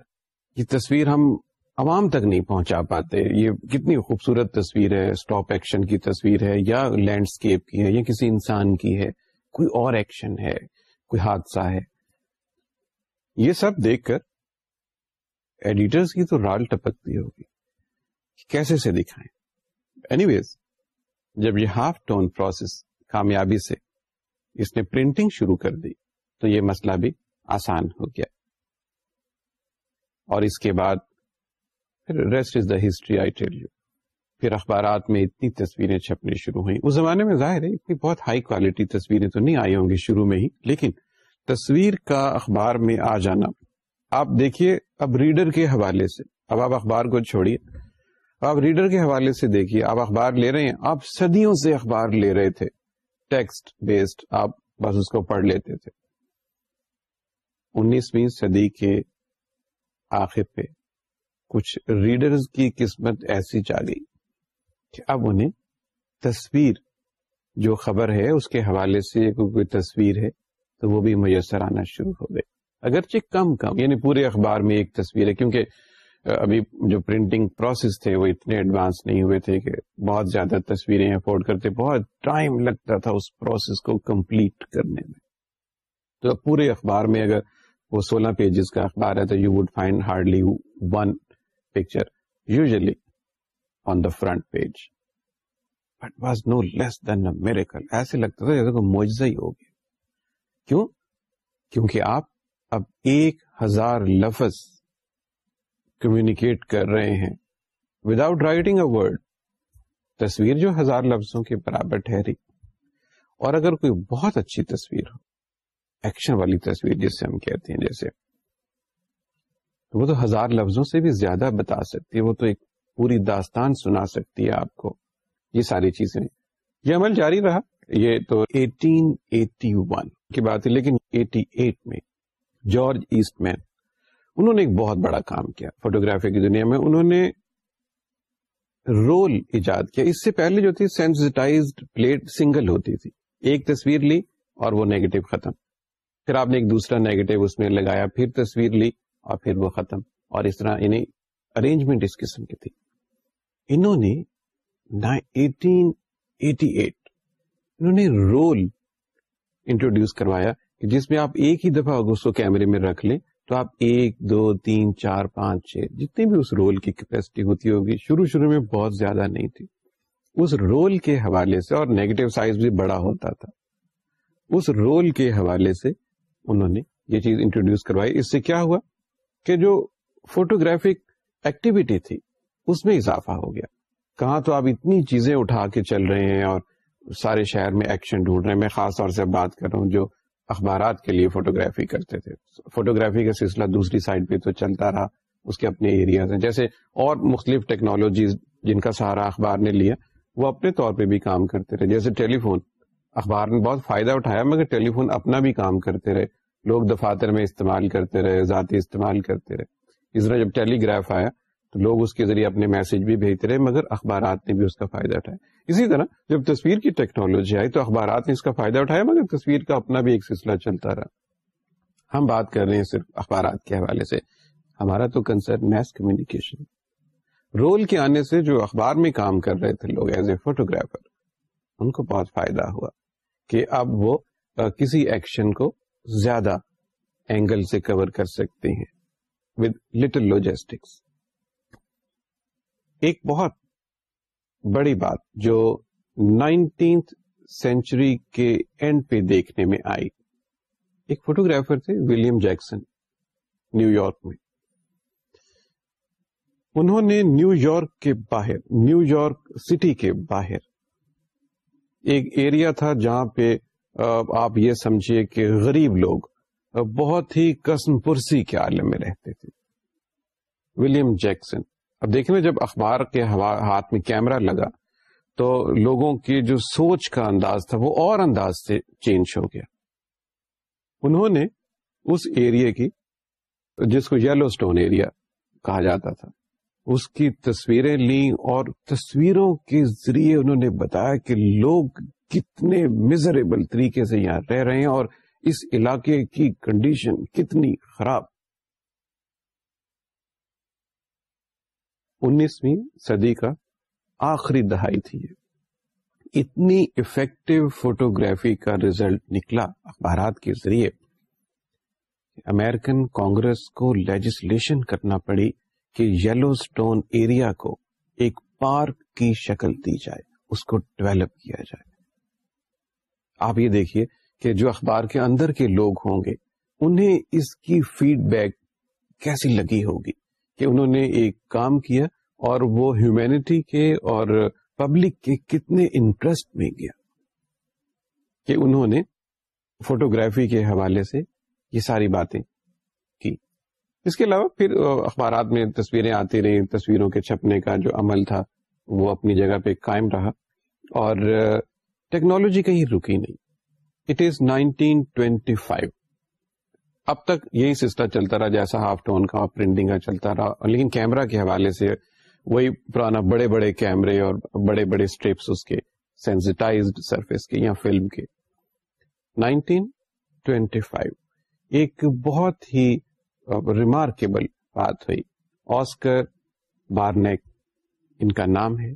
یہ تصویر ہم عوام تک نہیں پہنچا پاتے یہ کتنی خوبصورت تصویر ہے اسٹاپ ایکشن کی تصویر ہے یا لینڈسکیپ کی ہے یا کسی انسان کی ہے کوئی اور ایکشن ہے کوئی حادثہ ہے یہ سب دیکھ کر ایڈیٹرز کی تو رال ٹپکتی ہوگی کیسے سے دکھائیں اینی ویز جب یہ ہاف ٹون پروسیس کامیابی سے اس نے پرنٹنگ شروع کر دی تو یہ مسئلہ بھی آسان ہو گیا اور اس کے بعد rest is the history I tell you پھر اخبارات میں اتنی تصویریں چھپنی شروع ہوئیں اس زمانے میں ظاہر ہے اتنی بہت ہائی کوالٹی تصویریں تو نہیں آئی ہوں گی شروع میں ہی لیکن تصویر کا اخبار میں آ جانا آپ دیکھیے اب ریڈر کے حوالے سے اب آپ اخبار کو چھوڑیے آپ ریڈر کے حوالے سے دیکھیے آپ اخبار لے رہے ہیں آپ صدیوں سے اخبار لے رہے تھے ٹیکسٹ بیسڈ آپ بس اس کو پڑھ لیتے تھے انیسویں صدی کے آخر پہ کچھ ریڈرز کی قسمت ایسی چالی کہ اب انہیں تصویر جو خبر ہے اس کے حوالے سے کوئی تصویر ہے تو وہ بھی میسر آنا شروع ہو گئی اگرچہ کم کم یعنی پورے اخبار میں ایک تصویر ہے کیونکہ ابھی جو پرنٹنگ پروسیس تھے وہ اتنے ایڈوانس نہیں ہوئے تھے کہ بہت زیادہ تصویریں افورڈ کرتے بہت ٹائم لگتا تھا اس پروسیس کو کمپلیٹ کرنے میں تو پورے اخبار میں اگر وہ سولہ پیجز کا اخبار ہے تو you would find hardly one picture, usually on the front page. But was no less than a miracle. ایسے لگتا تھا کر رہے ہیں وداؤٹ رائٹنگ اے ورڈ تصویر جو ہزار لفظوں کے برابر ٹھہری اور اگر کوئی بہت اچھی تصویر ہو ایکشن والی تصویر جسے ہم کہتے ہیں جیسے وہ تو ہزار لفظوں سے بھی زیادہ بتا سکتی ہے وہ تو ایک پوری داستان سنا سکتی ہے آپ کو یہ ساری چیزیں یہ عمل جاری رہا یہ تو 1881 کی بات ہے لیکن 88 میں جارج ایسٹ مین انہوں نے ایک بہت بڑا کام کیا فوٹوگرافی کی دنیا میں انہوں نے رول ایجاد کیا اس سے پہلے جو تھی سینسٹائز پلیٹ سنگل ہوتی تھی ایک تصویر لی اور وہ نیگیٹو ختم پھر آپ نے ایک دوسرا نیگیٹو اس میں لگایا پھر تصویر لی اور پھر وہ ختم اور اس طرح یعنی ارینجمنٹ اس قسم کی تھی انہوں نے انہوں نے رول انٹروڈیوس کروایا کہ جس میں آپ ایک ہی دفعہ کیمرے میں رکھ لیں تو آپ ایک دو تین چار پانچ چھ جتنی بھی اس رول کی کیپیسٹی ہوتی ہوگی شروع شروع میں بہت زیادہ نہیں تھی اس رول کے حوالے سے اور نیگیٹو سائز بھی بڑا ہوتا تھا اس رول کے حوالے سے انہوں نے یہ چیز انٹروڈیوس کروائی اس سے کیا ہوا کہ جو فوٹو گرافک ایکٹیویٹی تھی اس میں اضافہ ہو گیا کہاں تو آپ اتنی چیزیں اٹھا کے چل رہے ہیں اور سارے شہر میں ایکشن ڈھونڈ رہے ہیں میں خاص طور سے بات کر رہا ہوں جو اخبارات کے لیے فوٹو گرافی کرتے تھے فوٹو گرافی کا سلسلہ دوسری سائڈ پہ تو چلتا رہا اس کے اپنے ایریاز ہیں جیسے اور مختلف ٹیکنالوجیز جن کا سہارا اخبار نے لیا وہ اپنے طور پہ بھی کام کرتے رہے جیسے ٹیلی فون اخبار نے بہت فائدہ اٹھایا مگر ٹیلی فون اپنا بھی کام کرتے رہے لوگ دفاتر میں استعمال کرتے رہے ذاتی استعمال کرتے رہے اس طرح جب ٹیلی گراف آیا تو لوگ اس کے ذریعے اپنے میسج بھی بھیجتے رہے مگر اخبارات نے بھی اس کا فائدہ اٹھایا اسی طرح جب تصویر کی ٹیکنالوجی آئی تو اخبارات نے اس کا فائدہ اٹھایا مگر تصویر کا اپنا بھی ایک سلسلہ چلتا رہا ہم بات کر رہے ہیں صرف اخبارات کے حوالے سے ہمارا تو کنسرن میس کمیونیکیشن رول کے آنے سے جو اخبار میں کام کر رہے تھے لوگ ایز اے فوٹو گرافر ان کو بہت فائدہ ہوا کہ اب وہ کسی ایکشن کو زیادہ اینگل سے کور کر سکتے ہیں ود لٹل ایک بہت بڑی بات جو نائنٹینتھ سینچری کے اینڈ پہ دیکھنے میں آئی ایک فوٹوگرافر تھے ولیم جیکسن نیو یارک میں انہوں نے نیو یارک کے باہر نیو یارک سٹی کے باہر ایک ایریا تھا جہاں پہ آپ یہ سمجھیے کہ غریب لوگ بہت ہی قسم پرسی کے عالم میں رہتے تھے ولیم جیکسن اب دیکھیں جب اخبار کے ہاتھ میں کیمرا لگا تو لوگوں کی جو سوچ کا انداز تھا وہ اور انداز سے چینج ہو گیا انہوں نے اس ایریا کی جس کو یلو سٹون ایریا کہا جاتا تھا اس کی تصویریں لیں اور تصویروں کے ذریعے انہوں نے بتایا کہ لوگ کتنے میزریبل طریقے سے یہاں رہ رہے ہیں اور اس علاقے کی کنڈیشن کتنی خراب انیسویں صدی کا آخری دہائی تھی اتنی افیکٹو فوٹوگرافی کا ریزلٹ نکلا اخبارات کے ذریعے امیرکن کانگریس کو لیجسلیشن کرنا پڑی کہ یلو سٹون ایریا کو ایک پارک کی شکل دی جائے اس کو ڈیولپ کیا جائے آپ یہ دیکھیے کہ جو اخبار کے اندر کے لوگ ہوں گے انہیں اس کی فیڈ بیک کیسی لگی ہوگی کہ انہوں نے ایک کام کیا اور وہ ہیومینٹی کے اور پبلک کے کتنے انٹرسٹ میں گیا کہ انہوں نے فوٹوگرافی کے حوالے سے یہ ساری باتیں کی اس کے علاوہ پھر اخبارات میں تصویریں آتی رہی تصویروں کے چھپنے کا جو عمل تھا وہ اپنی جگہ پہ قائم رہا اور ٹیکنالوجی کہیں رکی نہیں اٹ ٹوینٹی فائیو اب تک یہی سسٹم چلتا رہا جیسا ہاف ٹون کا کا پرنٹنگ چلتا رہا لیکن کیمرا کے حوالے سے وہی پرانا بڑے بڑے کیمرے اور بڑے بڑے اس کے سرفیس کے یا فلم کے نائنٹین ٹوینٹی فائیو ایک بہت ہی ریمارکیبل بات ہوئی آسکر بارنیک ان کا نام ہے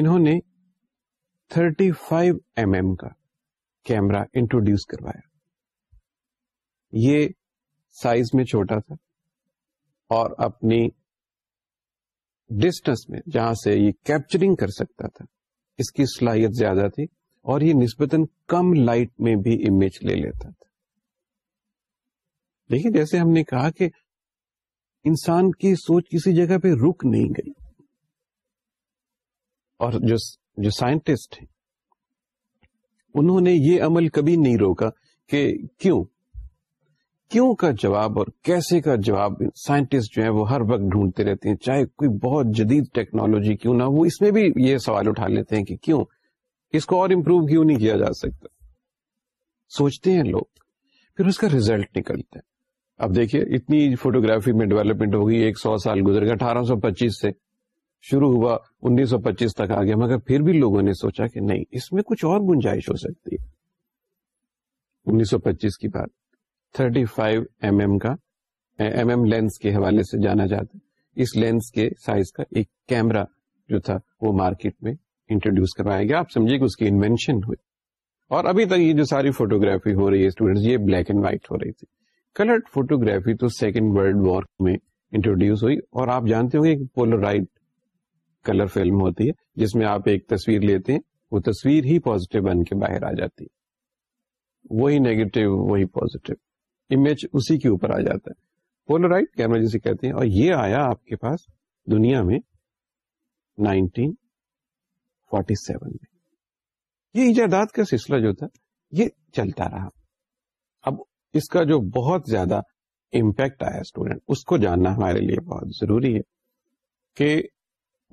انہوں نے تھرٹی انٹروڈیوس کروایا یہ سائز میں چھوٹا تھا اور اپنی ڈسٹنس میں جہاں سے یہ کیپچرنگ کر سکتا تھا اس کی صلاحیت زیادہ تھی اور یہ نسبتاً کم لائٹ میں بھی امیج لے لیتا تھا دیکھیے جیسے ہم نے کہا کہ انسان کی سوچ کسی جگہ پہ رک نہیں گئی اور جو جو سائنٹسٹ ہیں انہوں نے یہ عمل کبھی نہیں روکا کہ کیوں کیوں کا جواب اور کیسے کا جواب سائنٹسٹ جو ہیں وہ ہر وقت ڈھونڈتے رہتے ہیں چاہے کوئی بہت جدید ٹیکنالوجی کیوں نہ وہ اس میں بھی یہ سوال اٹھا لیتے ہیں کہ کیوں اس کو اور امپروو کیوں نہیں کیا جا سکتا سوچتے ہیں لوگ پھر اس کا ریزلٹ نکلتا ہے اب دیکھیے اتنی فوٹوگرافی میں ڈیولپمنٹ ہوگی ایک سو سال گزر گیا اٹھارہ سو پچیس سے شروع ہوا انیس سو پچیس تک آ گیا مگر پھر بھی لوگوں نے سوچا کہ نہیں اس میں کچھ اور گنجائش ہو سکتی ہے انیس سو پچیس کی بات thirty five M M M M کا لینس کے حوالے سے جانا جاتا ہے اس لینس کے سائز کا ایک کیمرا جو تھا وہ مارکیٹ میں انٹروڈیوس کروایا گیا آپ سمجھے کہ اس کی انوینشن ہوئی اور ابھی تک یہ جو ساری فوٹو گرافی ہو رہی ہے اسٹوڈینٹس یہ بلیک اینڈ وائٹ ہو رہی تھی کلرڈ فوٹو گرافی تو سیکنڈ ولڈ وار میں انٹروڈیوس ہوئی اور آپ جانتے گے کہ پولرائڈ کلر فلم ہوتی ہے جس میں آپ ایک تصویر لیتے ہیں وہ تصویر ہی پازیٹو بن کے باہر آ جاتی ہے وہی نیگیٹو وہی پوزیٹو کے اوپر آ جاتا ہے کیمرا کہتے ہیں اور یہ آیا آپ کے پاس دنیا میں 1947 میں یہ ایجادات کا سلسلہ جو تھا یہ چلتا رہا اب اس کا جو بہت زیادہ امپیکٹ آیا اسٹوڈینٹ اس کو جاننا ہمارے لیے بہت ضروری ہے کہ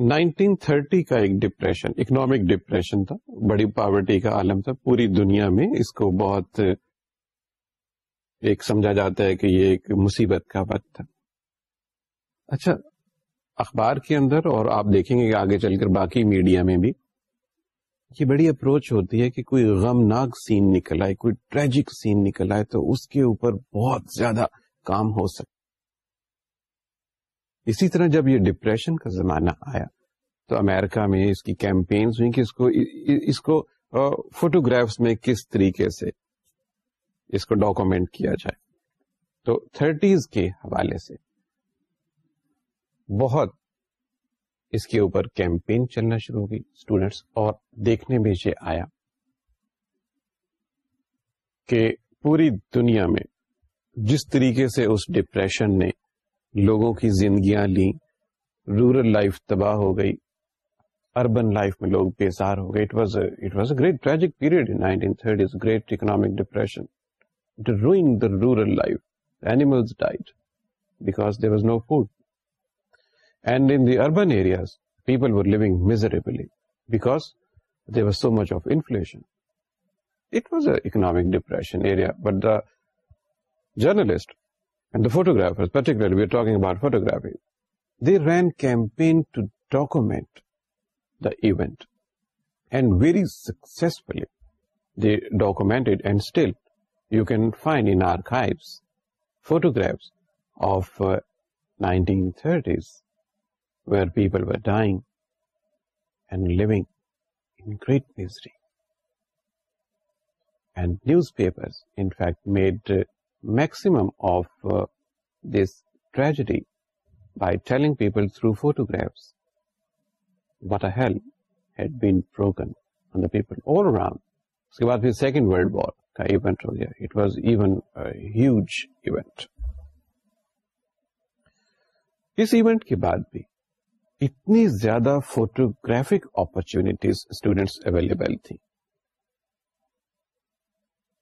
نائنٹین تھرٹی کا ایک ڈپریشن اکنامک ڈپریشن تھا بڑی پاورٹی کا عالم تھا پوری دنیا میں اس کو بہت ایک سمجھا جاتا ہے کہ یہ ایک مصیبت کا وقت تھا اچھا اخبار کے اندر اور آپ دیکھیں گے کہ آگے چل کر باقی میڈیا میں بھی یہ بڑی اپروچ ہوتی ہے کہ کوئی غمناک سین نکل آئے کوئی ٹریجک سین نکل آئے تو اس کے اوپر بہت زیادہ کام ہو سکتا اسی طرح جب یہ ڈپریشن کا زمانہ آیا تو امیرکا میں اس کی ہوئی کہ اس اس کو کو فوٹوگرافس میں کس طریقے سے اس کو ڈاکومینٹ کیا جائے تو تھرٹیز کے حوالے سے بہت اس کے اوپر کیمپین چلنا شروع ہوگی اسٹوڈینٹس اور دیکھنے میں یہ آیا کہ پوری دنیا میں جس طریقے سے اس ڈپریشن نے لوگوں کی زندگیاں لی لائف تباہ ہو گئی اربن لائف میں لوگ life there was no food miserably because there was so much of inflation it was a economic the journalist photographer diligently document and you can find photograph of nineteen thirties where people are dying and lag greatly newspaper maximum of this tragedy by telling people through photograph hit us event کے بعد بھی اتنی زیادہ photographic opportunities students available تھی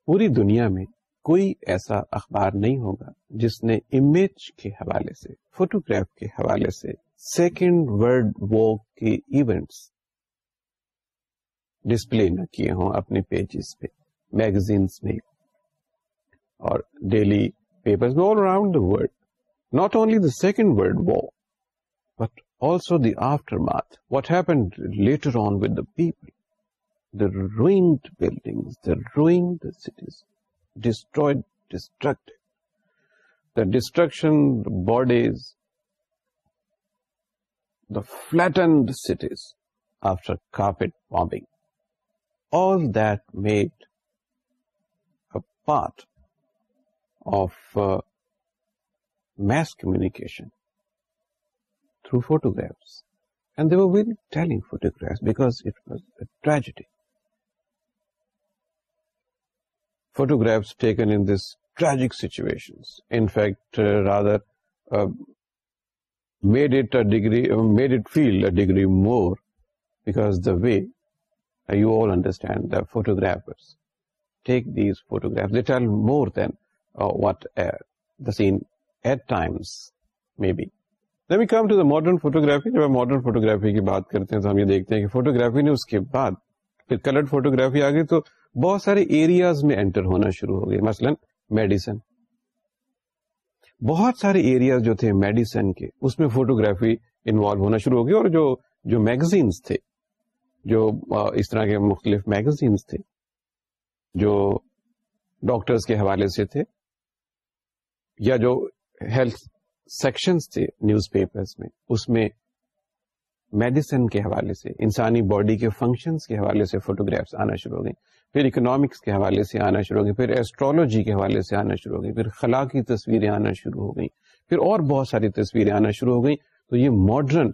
پوری دنیا میں کوئی ایسا اخبار نہیں ہوگا جس نے امیج کے حوالے سے فوٹوگراف کے حوالے سے سیکنڈ ورلڈ وار کے ایونٹس ڈسپلے نہ کیے ہوں اپنے پیجز پہ میگزینس میں اور daily papers all around the world not only the second world war but also the aftermath what happen later on with the people the ruining building the cities duster district the destruction bodies the flat and cities after carpet bombing all dead of mass communication through photographs and the will bailing photograph back was a tragedy photographs more than و seen times me become to the modern photography جب ہم modern photography کی بات کرتے ہیں تو ہم یہ دیکھتے ہیں کہ فوٹو گرافی نے اس کے بعد پھر کلرڈ فوٹو گرافی آ گئی تو بہت سارے ایریاز میں انٹر ہونا شروع ہو گئے مثلا میڈیسن بہت سارے ایریاز جو تھے میڈیسن کے اس میں فوٹوگرافی انوالو ہونا شروع ہو گئی اور جو جو میگزینس تھے جو اس طرح کے مختلف میگزینس تھے جو ڈاکٹرز کے حوالے سے تھے یا جو ہیلتھ سیکشنز تھے نیوز پیپرز میں اس میں میڈیسن کے حوالے سے انسانی باڈی کے فنکشنز کے حوالے سے فوٹوگرافس آنا شروع ہو گئی پھر اکنامکس کے حوالے سے آنا شروع ہو گئی پھر ایسٹرالوجی کے حوالے سے آنا شروع ہو گئی پھر خلا کی تصویریں آنا شروع ہو گئیں پھر اور بہت ساری تصویریں آنا شروع ہو گئیں تو یہ ماڈرن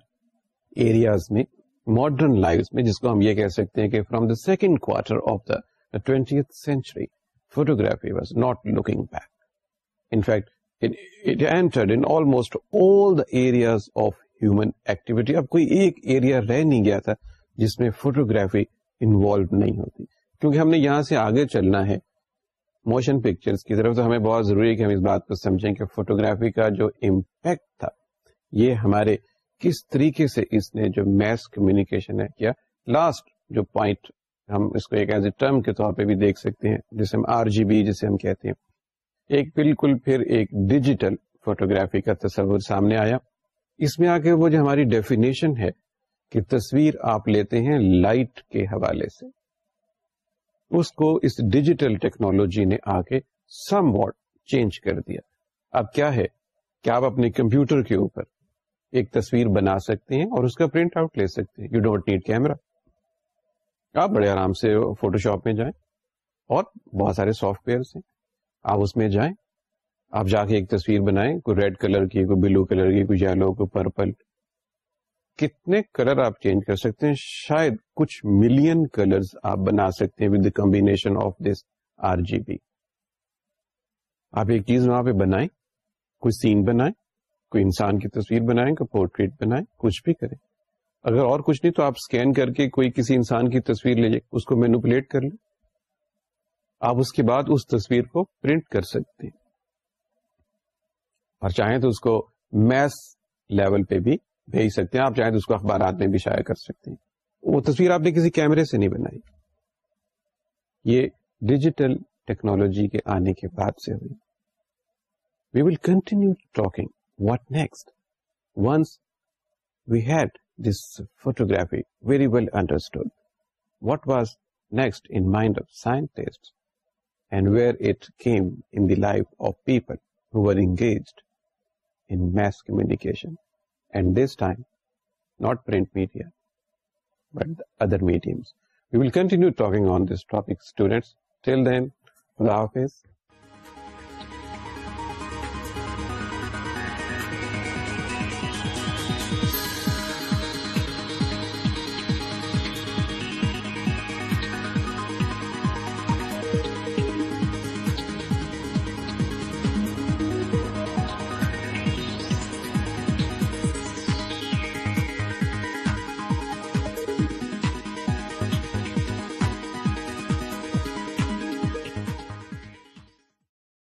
ایریاز میں ماڈرن لائف میں جس کو ہم یہ کہہ سکتے ہیں کہ from the second quarter of the twentieth century photography was not looking back in fact it entered in almost all the areas of human activity اب کوئی ایک ایریا رہ نہیں گیا تھا جس میں فوٹو گرافی انوالو نہیں ہوتی کیونکہ ہم نے یہاں سے آگے چلنا ہے موشن پکچر کی طرف تو ہمیں بہت ضروری ہے کہ ہم اس بات کو سمجھیں کہ فوٹو گرافی کا جو امپیکٹ تھا یہ ہمارے کس طریقے سے اس نے جو میس کمیونیکیشن ہے کیا لاسٹ جو پوائنٹ ہم اس کو ایک ایز اے ٹرم کے طور پہ بھی دیکھ سکتے ہیں جسے ہم آر جی بی جسے ہم کہتے ہیں ایک بالکل پھر ایک ڈیجیٹل فوٹوگرافی کا تصور سامنے آیا اس میں آ کے وہ جو ہماری ڈیفینیشن ہے کہ تصویر آپ لیتے ہیں لائٹ کے حوالے سے اس کو اس ڈیجیٹل ٹیکنالوجی نے آ کے سم واٹ چینج کر دیا اب کیا ہے کیا آپ اپنے کمپیوٹر کے اوپر ایک تصویر بنا سکتے ہیں اور اس کا پرنٹ آؤٹ لے سکتے ہیں یو ڈونٹ نیڈ کیمرا آپ بڑے آرام سے فوٹو شاپ میں جائیں اور بہت سارے سافٹ ویئرس ہیں آپ اس میں جائیں آپ جا کے ایک تصویر بنائیں کوئی ریڈ کلر کی کوئی بلو کلر کی کوئی یلو کوئی پرپل کتنے کلر آپ چینج کر سکتے ہیں شاید کچھ ملین کلر آپ بنا سکتے ہیں with the combination of this R G B آپ ایک چیز وہاں پہ بنائیں کوئی سین بنائیں کوئی انسان کی تصویر بنائیں کوئی پورٹریٹ بنائیں کچھ بھی کریں اگر اور کچھ نہیں تو آپ اسکین کر کے کوئی کسی انسان کی تصویر لے لے اس کو مینوپولیٹ کر لیں آپ اس کے بعد اس تصویر کو پرنٹ کر سکتے ہیں اور چاہیں تو اس کو میس لیول پہ بھی بھیج سکتے ہیں آپ چاہیں تو اس کو اخبارات میں بھی شائع کر سکتے ہیں وہ تصویر آپ نے کسی کیمرے سے نہیں بنائی یہ ڈیجیٹل ٹیکنالوجی کے آنے کے بعد سے ہوئی we will continue talking what next once we had this photography very well understood what was next in mind of scientist and where it came in the life of people who are engaged mass communication at this time not per office